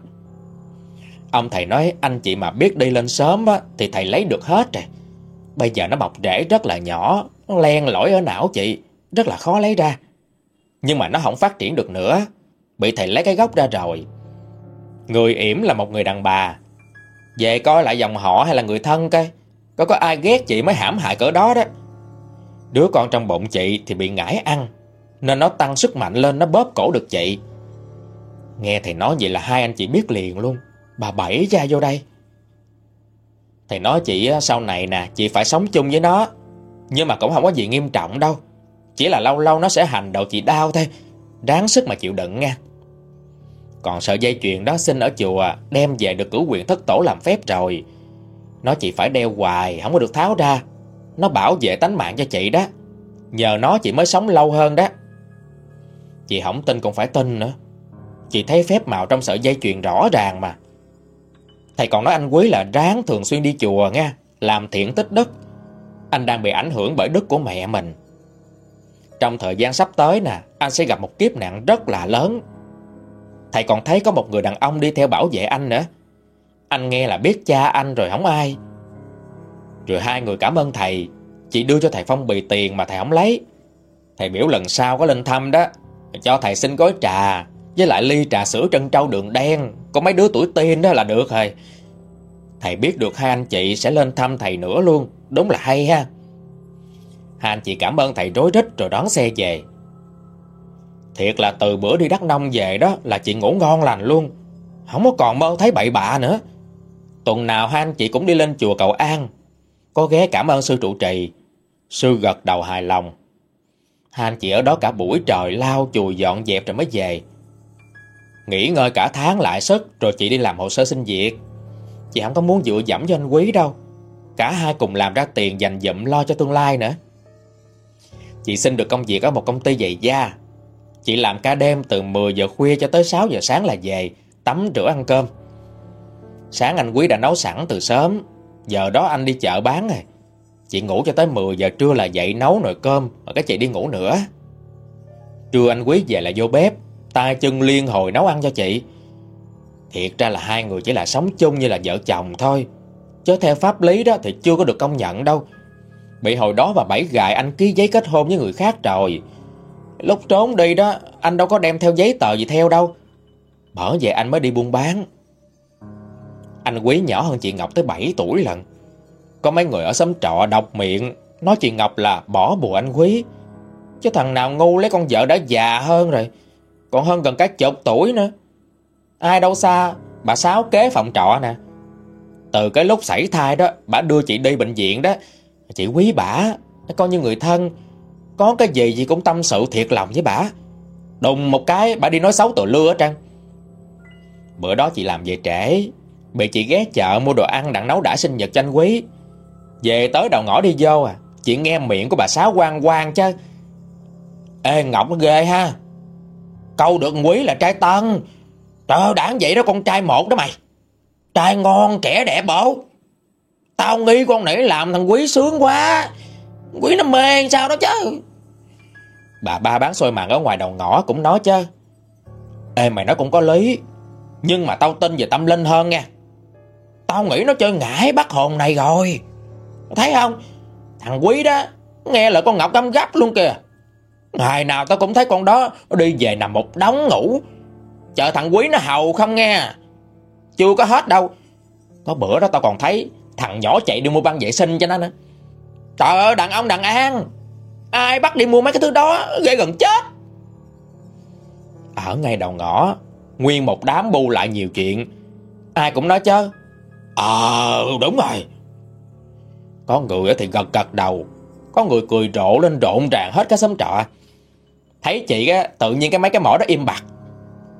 Ông thầy nói anh chị mà biết đi lên sớm á, thì thầy lấy được hết rồi. Bây giờ nó bọc rễ rất là nhỏ, nó len lỏi ở não chị, rất là khó lấy ra. Nhưng mà nó không phát triển được nữa, bị thầy lấy cái gốc ra rồi. Người yểm là một người đàn bà. Về coi lại dòng họ hay là người thân coi, có có ai ghét chị mới hãm hại cỡ đó đó. Đứa con trong bụng chị thì bị ngải ăn, nên nó tăng sức mạnh lên nó bóp cổ được chị. Nghe thầy nói vậy là hai anh chị biết liền luôn. Bà Bảy ra vô đây thì nói chị sau này nè, Chị phải sống chung với nó. Nhưng mà cũng không có gì nghiêm trọng đâu. Chỉ là lâu lâu nó sẽ hành đầu chị đau thôi. Đáng sức mà chịu đựng nha. Còn sợi dây chuyền đó xin ở chùa, Đem về được cử quyền thất tổ làm phép rồi. Nó chỉ phải đeo hoài, Không có được tháo ra. Nó bảo vệ tánh mạng cho chị đó. Nhờ nó chị mới sống lâu hơn đó. Chị không tin cũng phải tin nữa. Chị thấy phép màu trong sợi dây chuyền rõ ràng mà. Thầy còn nói anh Quý là ráng thường xuyên đi chùa nha, Làm thiện tích đức. Anh đang bị ảnh hưởng bởi đức của mẹ mình. Trong thời gian sắp tới nè, Anh sẽ gặp một kiếp nạn rất là lớn. Thầy còn thấy có một người đàn ông đi theo bảo vệ anh nữa. Anh nghe là biết cha anh rồi không ai. Rồi hai người cảm ơn thầy Chị đưa cho thầy phong bì tiền mà thầy không lấy. Thầy biểu lần sau có lên thăm đó, Cho thầy xin gói trà với lại ly trà sữa trân trâu đường đen, Có mấy đứa tuổi teen đó là được rồi. Thầy biết được hai anh chị sẽ lên thăm thầy nữa luôn, Đúng là hay ha. Hai anh chị cảm ơn thầy rối rít rồi đón xe về. Thiệt là từ bữa đi Đắk Nông về đó Là chị ngủ ngon lành luôn, Không có còn mơ thấy bậy bạ nữa. Tuần nào hai anh chị cũng đi lên chùa cầu an, Có ghé cảm ơn sư trụ trì. Sư gật đầu hài lòng. Hai anh chị ở đó cả buổi trời lao chùi dọn dẹp rồi mới về. Nghỉ ngơi cả tháng lại sức, Rồi chị đi làm hồ sơ xin việc. Chị không có muốn dựa dẫm cho anh Quý đâu. Cả hai cùng làm ra tiền dành dụm lo cho tương lai nữa. Chị xin được công việc ở một công ty giày da. Chị làm ca đêm từ 10 giờ khuya cho tới 6 giờ sáng là về, Tắm rửa ăn cơm. Sáng anh Quý đã nấu sẵn từ sớm, Giờ đó anh đi chợ bán rồi Chị ngủ cho tới 10 giờ trưa là dậy nấu nồi cơm Rồi cái chị đi ngủ nữa. Trưa anh Quý về là vô bếp tay chân liên hồi nấu ăn cho chị. Thiệt ra là hai người chỉ là sống chung như là vợ chồng thôi. Chứ theo pháp lý đó thì chưa có được công nhận đâu. Bị hồi đó bà Bảy gài anh ký giấy kết hôn với người khác rồi Lúc trốn đi đó, Anh đâu có đem theo giấy tờ gì theo đâu Bởi vậy anh mới đi buôn bán Anh Quý nhỏ hơn chị Ngọc tới 7 tuổi lần Có mấy người ở xóm trọ đọc miệng, Nói chị Ngọc là bỏ bùa anh Quý Chứ thằng nào ngu lấy con vợ đã già hơn rồi còn hơn gần cả chục tuổi nữa. Ai đâu xa Bà Sáu kế phòng trọ nè. Từ cái lúc xảy thai đó Bà đưa chị đi bệnh viện đó. Chị quý bà, Coi như người thân. Có cái gì gì cũng tâm sự thiệt lòng với bà, Đùng một cái bà đi nói xấu tội lưa trăng Bữa đó chị làm về trễ Bị chị ghé chợ mua đồ ăn đặng nấu đã sinh nhật cho anh quý. Về tới đầu ngõ đi vô à Chị nghe miệng của bà Sáu quang quang chứ. Ê Ngọc nó ghê ha. Câu được quý là trai tân. Trời đáng vậy đó con trai một đó mày. Trai ngon trẻ đẹp bổ. Tao nghi con nãy làm thằng quý sướng quá. Quý nó mê sao đó chứ. Bà ba bán xôi mặn ở ngoài đầu ngõ cũng nói chứ. Ê, mày nói cũng có lý. Nhưng mà tao tin về tâm linh hơn nha. Tao nghĩ nó chơi ngải bắt hồn này rồi. Thấy không? Thằng quý đó, Nghe lời con Ngọc căm gấp luôn kìa. Ngày nào tao cũng thấy con đó Nó đi về nằm một đống ngủ. Chờ thằng quý nó hầu không nghe. Chưa có hết đâu. Có bữa đó tao còn thấy Thằng nhỏ chạy đi mua băng vệ sinh cho nó nữa. Trời ơi, đàn ông đàn an. Ai bắt đi mua mấy cái thứ đó, Ghê gần chết. Ở ngay đầu ngõ, Nguyên một đám bu lại nhiều chuyện. Ai cũng nói chứ Ờ đúng rồi. Có người thì gật gật đầu. Có người cười rộ lên rộn ràng hết cái xóm trọ. Thấy chị á, Tự nhiên cái mấy cái mỏ đó im bặt.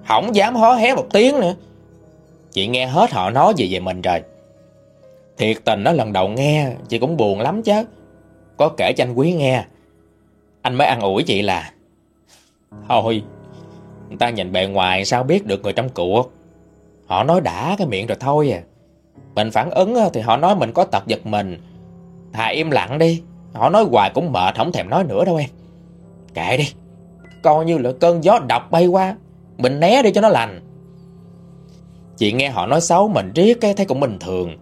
Không dám hó hé một tiếng nữa. Chị nghe hết họ nói gì về mình rồi. Thiệt tình nó lần đầu nghe, Chị cũng buồn lắm chứ. Có kể cho anh Quý nghe. Anh mới ăn ủi chị là, Thôi, Người ta nhìn bề ngoài sao biết được người trong cuộc? Họ nói đã cái miệng rồi thôi à. Mình phản ứng thì họ nói mình có tật giật mình. Thà im lặng đi. Họ nói hoài cũng mệt, không thèm nói nữa đâu em. Kệ đi. Coi như là cơn gió độc bay qua. Mình né đi cho nó lành. Chị nghe họ nói xấu mình riết cái thấy cũng bình thường.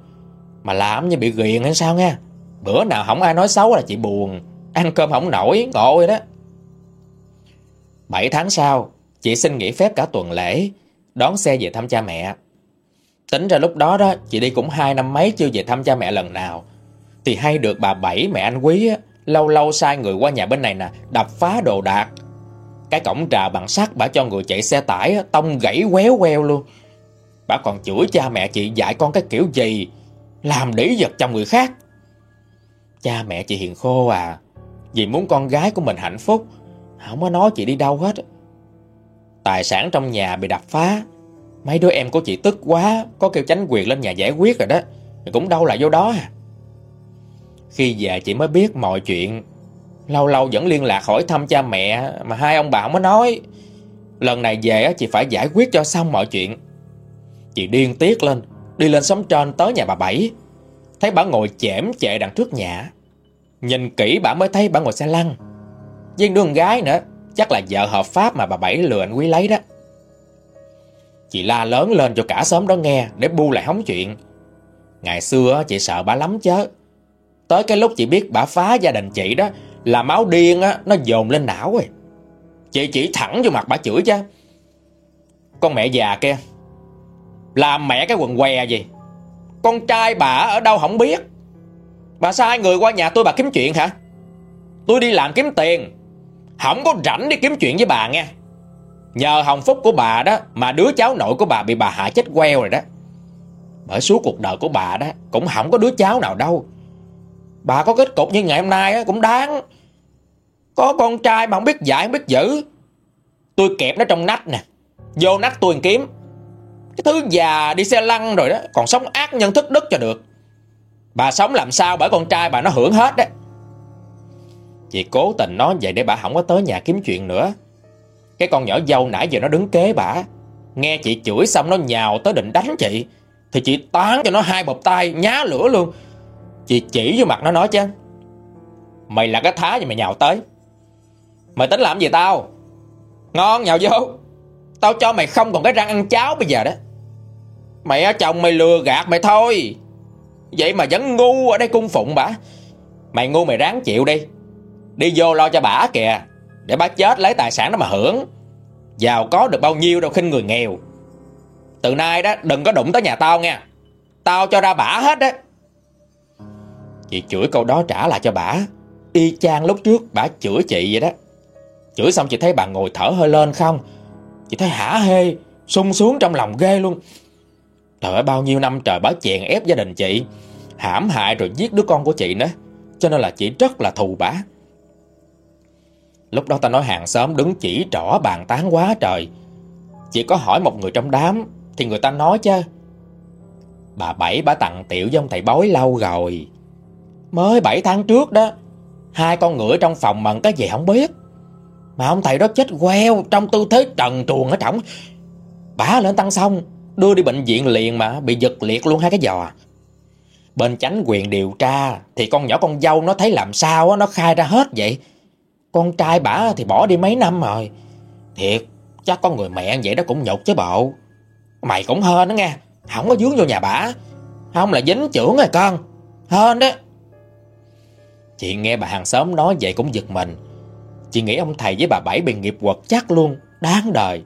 Mà làm như bị ghiền hay sao nha Bữa nào không ai nói xấu là chị buồn. Ăn cơm không nổi ngộ đó. 7 tháng sau Chị xin nghỉ phép cả tuần lễ Đón xe về thăm cha mẹ. Tính ra lúc đó đó Chị đi cũng hai năm mấy chưa về thăm cha mẹ lần nào. Thì hay được bà Bảy mẹ anh Quý á, Lâu lâu sai người qua nhà bên này nè Đập phá đồ đạc. Cái cổng trà bằng sắt bà cho người chạy xe tải Tông gãy quéo queo luôn. Bà còn chửi cha mẹ chị dạy con cái kiểu gì, Làm đĩ giật trong người khác. Cha mẹ chị hiền khô à Vì muốn con gái của mình hạnh phúc, Không có nói chị đi đâu hết. Tài sản trong nhà bị đập phá. Mấy đứa em của chị tức quá, Có kêu tránh quyền lên nhà giải quyết rồi đó. Cũng đâu là vô đó à. Khi về chị mới biết mọi chuyện Lâu lâu vẫn liên lạc hỏi thăm cha mẹ, Mà hai ông bà không có nói. Lần này về chị phải giải quyết cho xong mọi chuyện. Chị điên tiết lên, Đi lên sống trên tới nhà bà Bảy. Thấy bà ngồi chẻm chệ đằng trước nhà. Nhìn kỹ bà mới thấy bà ngồi xe lăn. Với đứa con gái nữa, Chắc là vợ hợp pháp mà bà Bảy lừa anh Quý lấy đó. Chị la lớn lên cho cả xóm đó nghe, Để bu lại hóng chuyện. Ngày xưa chị sợ bà lắm chứ Tới cái lúc chị biết bà phá gia đình chị đó là máu điên á, Nó dồn lên não rồi. Chị chỉ thẳng vô mặt bà chửi chứ. Con mẹ già kia, Làm mẹ cái quần què gì? Con trai bà ở đâu không biết. Bà sai người qua nhà tôi bà kiếm chuyện hả? Tôi đi làm kiếm tiền. Không có rảnh đi kiếm chuyện với bà nghe. Nhờ hồng phúc của bà đó Mà đứa cháu nội của bà bị bà hại chết queo rồi đó. Bởi suốt cuộc đời của bà đó, Cũng không có đứa cháu nào đâu. Bà có kết cục như ngày hôm nay cũng đáng. Có con trai mà không biết dạy không biết giữ. Tôi kẹp nó trong nách nè. Vô nách tôi kiếm. Cái thứ già đi xe lăn rồi đó Còn sống ác nhân thức đức cho được. Bà sống làm sao bởi con trai bà nó hưởng hết đấy, Chị cố tình nói vậy để bà không có tới nhà kiếm chuyện nữa. Cái con nhỏ dâu nãy giờ nó đứng kế bà. Nghe chị chửi xong nó nhào tới định đánh chị Thì chị tán cho nó hai bọc tay nhá lửa luôn. Chị chỉ vô mặt nó nói chứ. Mày là cái thá gì mày nhào tới? Mày tính làm gì tao? Ngon, nhào vô. Tao cho mày không còn cái răng ăn cháo bây giờ đó. Mày ở chồng mày lừa gạt mày thôi. Vậy mà vẫn ngu ở đây cung phụng bà. Mày ngu mày ráng chịu đi. Đi vô lo cho bả kìa, Để bả chết lấy tài sản đó mà hưởng. Giàu có được bao nhiêu đâu khinh người nghèo. Từ nay đó, đừng có đụng tới nhà tao nha. Tao cho ra bả hết á. Chị chửi câu đó trả lại cho bả. Y chang lúc trước bả chửi chị vậy đó. Chửi xong chị thấy bà ngồi thở hơi lên không? Chị thấy hả hê, sung xuống trong lòng ghê luôn. Trời ơi, bao nhiêu năm trời bá chèn ép gia đình chị, hãm hại rồi giết đứa con của chị nữa. Cho nên là chị rất là thù bá. Lúc đó ta nói hàng xóm đứng chỉ trỏ bàn tán quá trời. Chỉ có hỏi một người trong đám, Thì người ta nói chứ. Bà Bảy, bà tặng tiểu với ông thầy bói lâu rồi. Mới 7 tháng trước đó, Hai con ngựa trong phòng mần cái gì không biết. Mà ông thầy đó chết queo Trong tư thế trần truồng ở trỏng. Bả lên tăng xong, Đưa đi bệnh viện liền mà, Bị giật liệt luôn hai cái giò. Bên chánh quyền điều tra, Thì con nhỏ con dâu nó thấy làm sao Nó khai ra hết vậy. Con trai bả thì bỏ đi mấy năm rồi. Thiệt, Chắc con người mẹ vậy đó cũng nhục chứ bộ. Mày cũng hên đó nghe, Không có dướng vô nhà bả. Không là dính trưởng rồi con, Hên đó Chị nghe bà hàng xóm nói vậy cũng giật mình. Chị nghĩ ông thầy với bà Bảy bị nghiệp quật chắc luôn, Đáng đời.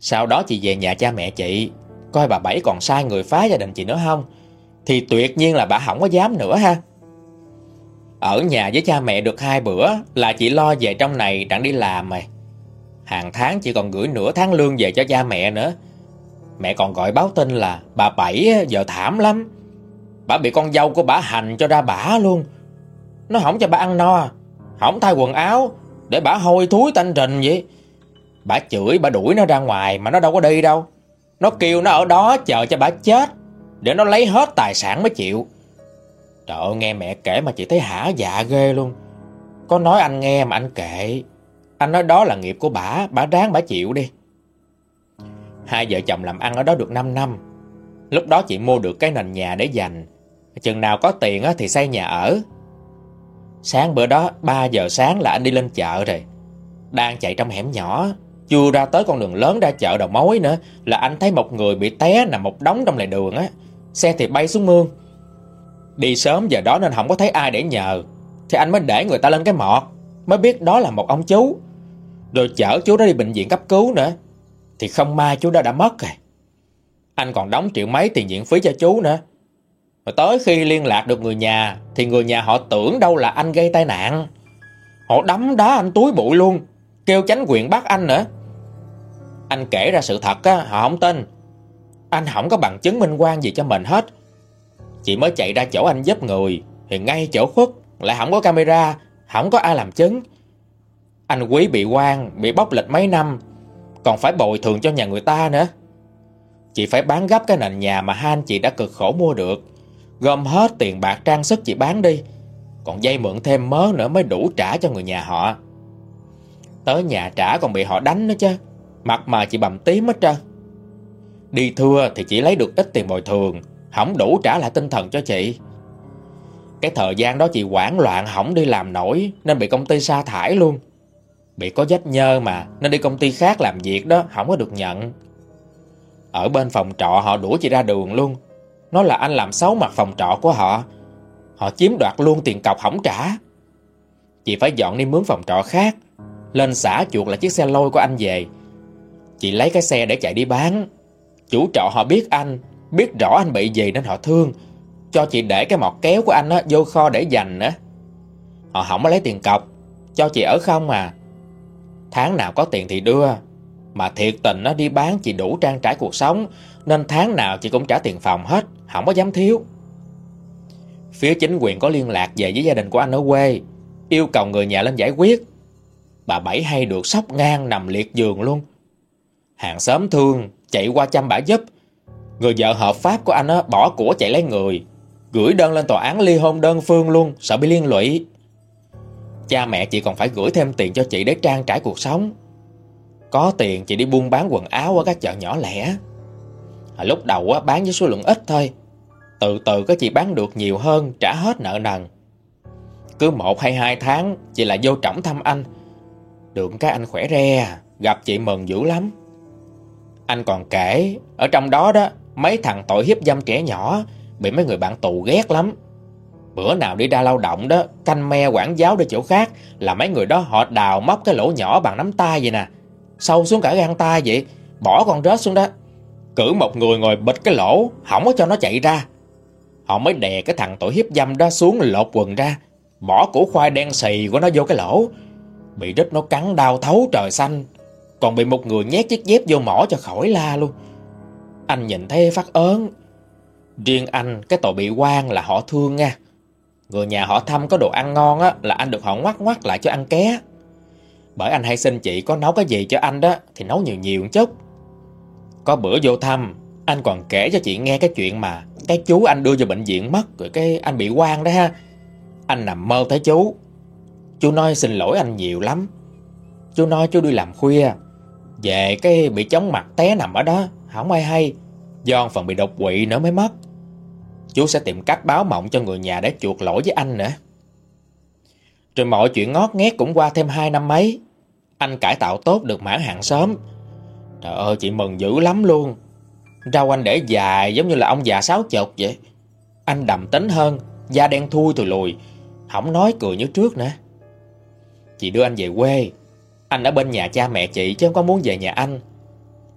Sau đó chị về nhà cha mẹ chị, Coi bà Bảy còn sai người phá gia đình chị nữa không? Thì tuyệt nhiên là bà không có dám nữa ha. Ở nhà với cha mẹ được hai bữa Là chị lo về trong này đang đi làm mày Hàng tháng chị còn gửi nửa tháng lương về cho cha mẹ nữa. Mẹ còn gọi báo tin là Bà Bảy giờ thảm lắm. Bà bị con dâu của bà hành cho ra bả luôn. Nó không cho bà ăn no. Không thay quần áo, Để bà hôi thúi tanh trình vậy. Bà chửi, bà đuổi nó ra ngoài Mà nó đâu có đi đâu. Nó kêu nó ở đó chờ cho bà chết, Để nó lấy hết tài sản mới chịu. Trời ơi, nghe mẹ kể mà chị thấy hả dạ ghê luôn. Có nói anh nghe mà anh kệ. Anh nói đó là nghiệp của bà Bà ráng bà chịu đi. Hai vợ chồng làm ăn ở đó được 5 năm. Lúc đó chị mua được cái nền nhà để dành. Chừng nào có tiền thì xây nhà ở. Sáng bữa đó 3 giờ sáng là anh đi lên chợ rồi. Đang chạy trong hẻm nhỏ, Chưa ra tới con đường lớn ra chợ đầu mối nữa, Là anh thấy một người bị té nằm một đống trong lề đường á. Xe thì bay xuống mương. Đi sớm giờ đó nên không có thấy ai để nhờ, Thì anh mới để người ta lên cái mọt Mới biết đó là một ông chú. Rồi chở chú đó đi bệnh viện cấp cứu nữa, Thì không may chú đó đã mất rồi. Anh còn đóng triệu mấy tiền viện phí cho chú nữa rồi tới khi liên lạc được người nhà, Thì người nhà họ tưởng đâu là anh gây tai nạn. Họ đấm đá anh túi bụi luôn, Kêu chánh quyền bắt anh nữa. Anh kể ra sự thật á, Họ không tin. Anh không có bằng chứng minh quan gì cho mình hết. Chị mới chạy ra chỗ anh giúp người, Thì ngay chỗ khuất Lại không có camera, Không có ai làm chứng. Anh quý bị quan, Bị bóc lịch mấy năm, Còn phải bồi thường cho nhà người ta nữa. Chị phải bán gấp cái nền nhà mà hai anh chị đã cực khổ mua được. Gom hết tiền bạc trang sức chị bán đi. Còn dây mượn thêm mớ nữa mới đủ trả cho người nhà họ. Tới nhà trả còn bị họ đánh nữa chứ. Mặt mà chị bầm tím hết trơn. Đi thưa thì chỉ lấy được ít tiền bồi thường, Không đủ trả lại tinh thần cho chị. Cái thời gian đó chị hoảng loạn Không đi làm nổi, Nên bị công ty sa thải luôn. Bị có vết nhơ mà, Nên đi công ty khác làm việc đó, Không có được nhận. Ở bên phòng trọ họ đuổi chị ra đường luôn nó là anh làm xấu mặt phòng trọ của họ. Họ chiếm đoạt luôn tiền cọc hỏng trả. Chị phải dọn đi mướn phòng trọ khác. Lên xã chuột là chiếc xe lôi của anh về. Chị lấy cái xe để chạy đi bán. Chủ trọ họ biết anh Biết rõ anh bị gì nên họ thương. Cho chị để cái mọt kéo của anh á, vô kho để dành á. Họ không có lấy tiền cọc. Cho chị ở không à. Tháng nào có tiền thì đưa. Mà thiệt tình nó đi bán chị đủ trang trải cuộc sống. Nên tháng nào chị cũng trả tiền phòng hết không có dám thiếu. Phía chính quyền có liên lạc về với gia đình của anh ở quê, yêu cầu người nhà lên giải quyết. Bà Bảy hay được sóc ngang nằm liệt giường luôn. Hàng xóm thương, chạy qua chăm bả giúp. Người vợ hợp pháp của anh á, bỏ của chạy lấy người, gửi đơn lên tòa án ly hôn đơn phương luôn, sợ bị liên lụy. Cha mẹ chị còn phải gửi thêm tiền cho chị để trang trải cuộc sống. Có tiền chị đi buôn bán quần áo ở các chợ nhỏ lẻ. À, lúc đầu á, bán với số lượng ít thôi từ từ có chị bán được nhiều hơn, Trả hết nợ nần. Cứ một hay hai tháng, Chị lại vô trọng thăm anh. Được cái anh khỏe re, Gặp chị mừng dữ lắm. Anh còn kể, Ở trong đó đó, Mấy thằng tội hiếp dâm trẻ nhỏ, Bị mấy người bạn tù ghét lắm. Bữa nào đi ra lao động đó, Canh me quảng giáo đi chỗ khác, Là mấy người đó họ đào móc cái lỗ nhỏ bằng nắm tay vậy nè. Sâu xuống cả gan tay vậy, Bỏ con rớt xuống đó. Cử một người ngồi bịch cái lỗ Không có cho nó chạy ra. Họ mới đè cái thằng tội hiếp dâm đó xuống lột quần ra, Bỏ củ khoai đen xì của nó vô cái lỗ. Bị rít nó cắn đau thấu trời xanh, Còn bị một người nhét chiếc dép vô mỏ cho khỏi la luôn. Anh nhìn thấy phát ớn. Riêng anh, cái tội bị quan là họ thương nha. Người nhà họ thăm có đồ ăn ngon á, Là anh được họ ngoắc ngoắc lại cho ăn ké. Bởi anh hay xin chị có nấu cái gì cho anh đó, Thì nấu nhiều nhiều một chút. Có bữa vô thăm Anh còn kể cho chị nghe cái chuyện mà cái chú anh đưa vào bệnh viện mất, Rồi cái anh bị quan đó ha. Anh nằm mơ thấy chú. Chú nói, xin lỗi anh nhiều lắm. Chú nói, chú đi làm khuya. Về cái bị chóng mặt té nằm ở đó Không ai hay. Do phần bị đột quỵ nữa mới mất. Chú sẽ tìm cách báo mộng cho người nhà để chuộc lỗi với anh nữa. Rồi mọi chuyện ngót nghét cũng qua thêm hai năm mấy. Anh cải tạo tốt được mãn hạn sớm. Trời ơi, chị mừng dữ lắm luôn. Rau anh để dài giống như là ông già sáu chục vậy. Anh đầm tính hơn, Da đen thui từ lùi. Không nói cười như trước nữa. Chị đưa anh về quê. Anh ở bên nhà cha mẹ chị chứ không có muốn về nhà anh.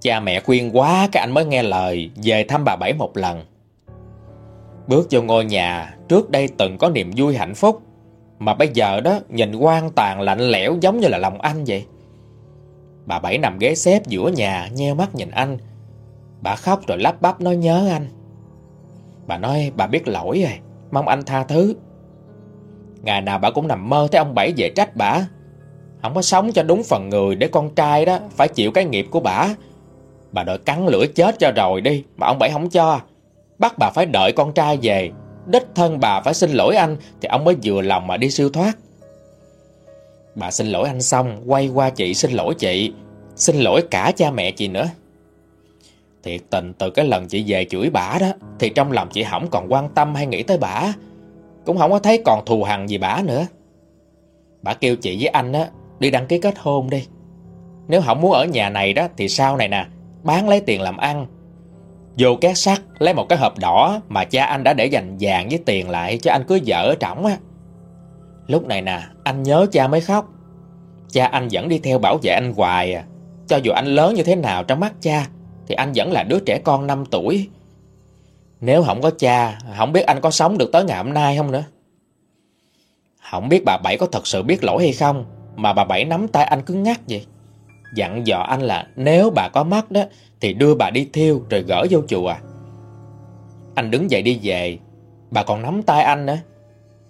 Cha mẹ khuyên quá cái anh mới nghe lời, Về thăm bà Bảy một lần. Bước vô ngôi nhà, Trước đây từng có niềm vui hạnh phúc. Mà bây giờ đó, Nhìn quan tàn lạnh lẽo giống như là lòng anh vậy. Bà Bảy nằm ghế xếp giữa nhà, Nheo mắt nhìn anh. Bà khóc rồi lắp bắp nói, nhớ anh. Bà nói, bà biết lỗi rồi, Mong anh tha thứ. Ngày nào bà cũng nằm mơ thấy ông Bảy về trách bà. Không có sống cho đúng phần người Để con trai đó phải chịu cái nghiệp của bà. Bà đợi cắn lửa chết cho rồi đi, Mà ông Bảy không cho. Bắt bà phải đợi con trai về. Đích thân bà phải xin lỗi anh, Thì ông mới vừa lòng mà đi siêu thoát. Bà xin lỗi anh xong, Quay qua chị xin lỗi chị. Xin lỗi cả cha mẹ chị nữa. Thiệt tình từ cái lần chị về chửi bả đó, Thì trong lòng chị không còn quan tâm hay nghĩ tới bả. Cũng không có thấy còn thù hằn gì bả nữa. Bà kêu chị với anh á, Đi đăng ký kết hôn đi. Nếu không muốn ở nhà này đó, Thì sau này nè, Bán lấy tiền làm ăn. Vô két sắt, lấy một cái hộp đỏ Mà cha anh đã để dành vàng với tiền lại Cho anh cưới vợ ở trỏng á. Lúc này nè, anh nhớ cha mới khóc. Cha anh vẫn đi theo bảo vệ anh hoài à Cho dù anh lớn như thế nào trong mắt cha thì anh vẫn là đứa trẻ con 5 tuổi. Nếu không có cha, Không biết anh có sống được tới ngày hôm nay không nữa? Không biết bà Bảy có thật sự biết lỗi hay không, Mà bà Bảy nắm tay anh cứ ngắt vậy. Dặn dò anh là nếu bà có mắt đó, Thì đưa bà đi thiêu rồi gỡ vô chùa. Anh đứng dậy đi về, Bà còn nắm tay anh nữa.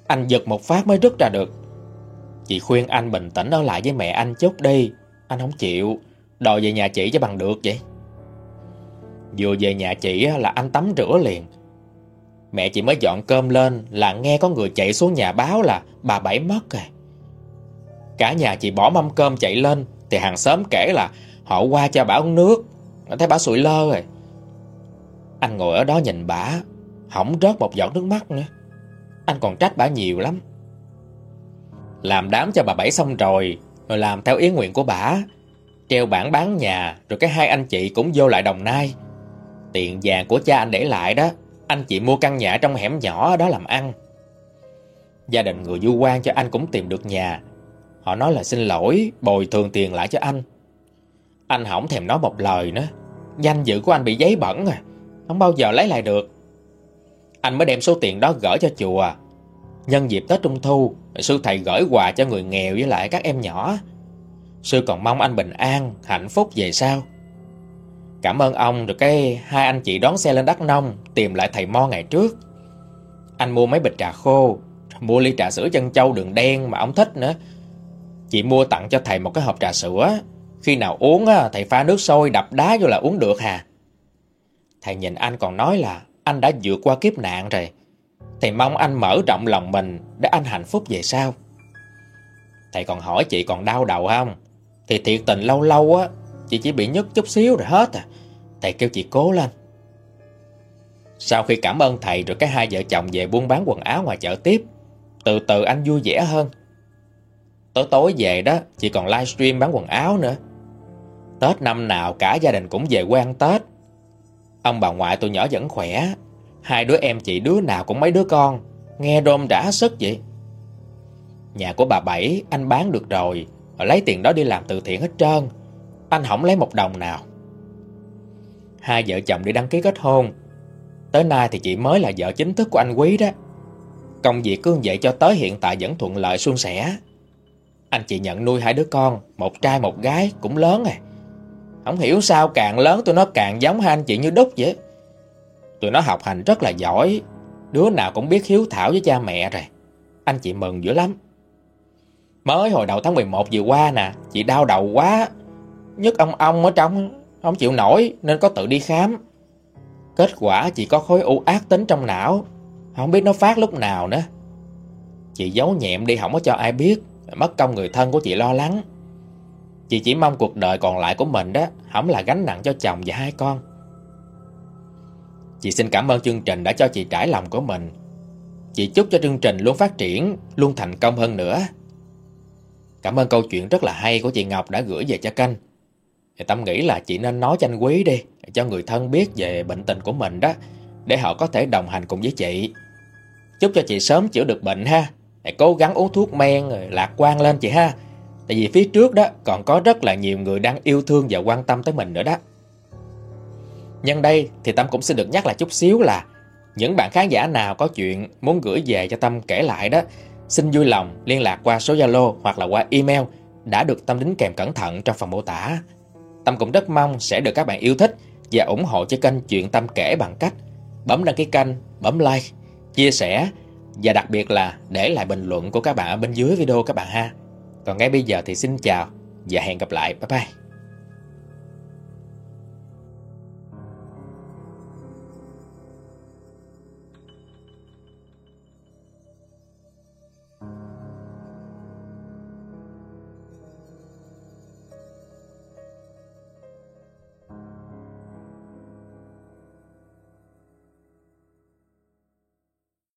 Anh giật một phát mới rút ra được. Chị khuyên anh bình tĩnh ở lại với mẹ anh chút đi, Anh không chịu. Đòi về nhà chị cho bằng được vậy. Vừa về nhà chị là anh tắm rửa liền. Mẹ chị mới dọn cơm lên Là nghe có người chạy xuống nhà báo là Bà Bảy mất rồi Cả nhà chị bỏ mâm cơm chạy lên thì hàng xóm kể là họ qua cho bà uống nước. Thấy bà sụi lơ rồi. Anh ngồi ở đó nhìn bà, hỏng rớt một giọt nước mắt nữa. Anh còn trách bà nhiều lắm. Làm đám cho bà Bảy xong rồi Rồi làm theo ý nguyện của bà. Treo bảng bán nhà, Rồi cái hai anh chị cũng vô lại Đồng Nai. Tiền vàng của cha anh để lại đó. Anh chị mua căn nhà trong hẻm nhỏ đó làm ăn. Gia đình người du quan cho anh cũng tìm được nhà. Họ nói là xin lỗi, Bồi thường tiền lại cho anh. Anh không thèm nói một lời nữa. Danh dự của anh bị giấy bẩn à. Không bao giờ lấy lại được. Anh mới đem số tiền đó gửi cho chùa. Nhân dịp Tết Trung Thu, Sư thầy gửi quà cho người nghèo với lại các em nhỏ. Sư còn mong anh bình an, Hạnh phúc về sau. Cảm ơn ông, Rồi cái hai anh chị đón xe lên Đắk Nông, Tìm lại thầy Mo ngày trước. Anh mua mấy bịch trà khô, Mua ly trà sữa chân châu đường đen mà ông thích nữa. Chị mua tặng cho thầy một cái hộp trà sữa. Khi nào uống thầy pha nước sôi đập đá vô là uống được hà. Thầy nhìn anh còn nói là Anh đã vượt qua kiếp nạn rồi. Thầy mong anh mở rộng lòng mình Để anh hạnh phúc về sau. Thầy còn hỏi chị còn đau đầu không? Thì thiệt tình lâu lâu á Chị chỉ bị nhức chút xíu rồi hết à. Thầy kêu chị cố lên. Sau khi cảm ơn thầy Rồi cái hai vợ chồng về buôn bán quần áo ngoài chợ tiếp, Từ từ anh vui vẻ hơn. Tối tối về đó, Chị còn livestream bán quần áo nữa. Tết năm nào cả gia đình cũng về quê ăn Tết. Ông bà ngoại tôi nhỏ vẫn khỏe. Hai đứa em chị đứa nào cũng mấy đứa con. Nghe đôm đã sức vậy. Nhà của bà Bảy, anh bán được rồi. Lấy tiền đó đi làm từ thiện hết trơn. Anh không lấy một đồng nào. Hai vợ chồng đi đăng ký kết hôn. Tới nay thì chị mới là vợ chính thức của anh Quý đó. Công việc cứ vậy cho tới hiện tại vẫn thuận lợi suôn sẻ. Anh chị nhận nuôi hai đứa con, Một trai một gái cũng lớn à. Không hiểu sao càng lớn tụi nó càng giống hai anh chị như đúc vậy. Tụi nó học hành rất là giỏi, Đứa nào cũng biết hiếu thảo với cha mẹ rồi. Anh chị mừng dữ lắm. Mới hồi đầu tháng 11 vừa qua nè, Chị đau đầu quá. Nhất ông ông ở trong Không chịu nổi, nên có tự đi khám. Kết quả chỉ có khối u ác tính trong não. Không biết nó phát lúc nào nữa. Chị giấu nhẹm đi, không có cho ai biết. Mất công người thân của chị lo lắng. Chị chỉ mong cuộc đời còn lại của mình đó, Không là gánh nặng cho chồng và hai con. Chị xin cảm ơn chương trình đã cho chị trải lòng của mình. Chị chúc cho chương trình luôn phát triển, Luôn thành công hơn nữa. Cảm ơn câu chuyện rất là hay của chị Ngọc đã gửi về cho kênh. Tâm nghĩ là chị nên nói cho anh Quý đi, Cho người thân biết về bệnh tình của mình đó, Để họ có thể đồng hành cùng với chị. Chúc cho chị sớm chữa được bệnh ha. Hãy cố gắng uống thuốc men Lạc quan lên chị ha. Tại vì phía trước đó còn có rất là nhiều người đang yêu thương và quan tâm tới mình nữa đó. Nhân đây thì Tâm cũng xin được nhắc lại chút xíu là Những bạn khán giả nào có chuyện muốn gửi về cho Tâm kể lại đó, Xin vui lòng liên lạc qua số Zalo hoặc là qua email đã được Tâm đính kèm cẩn thận trong phần mô tả. Tâm cũng rất mong sẽ được các bạn yêu thích và ủng hộ cho kênh Chuyện Tâm kể bằng cách bấm đăng ký kênh, bấm like, chia sẻ và đặc biệt là để lại bình luận của các bạn ở bên dưới video các bạn ha. Còn ngay bây giờ thì xin chào và hẹn gặp lại. Bye bye.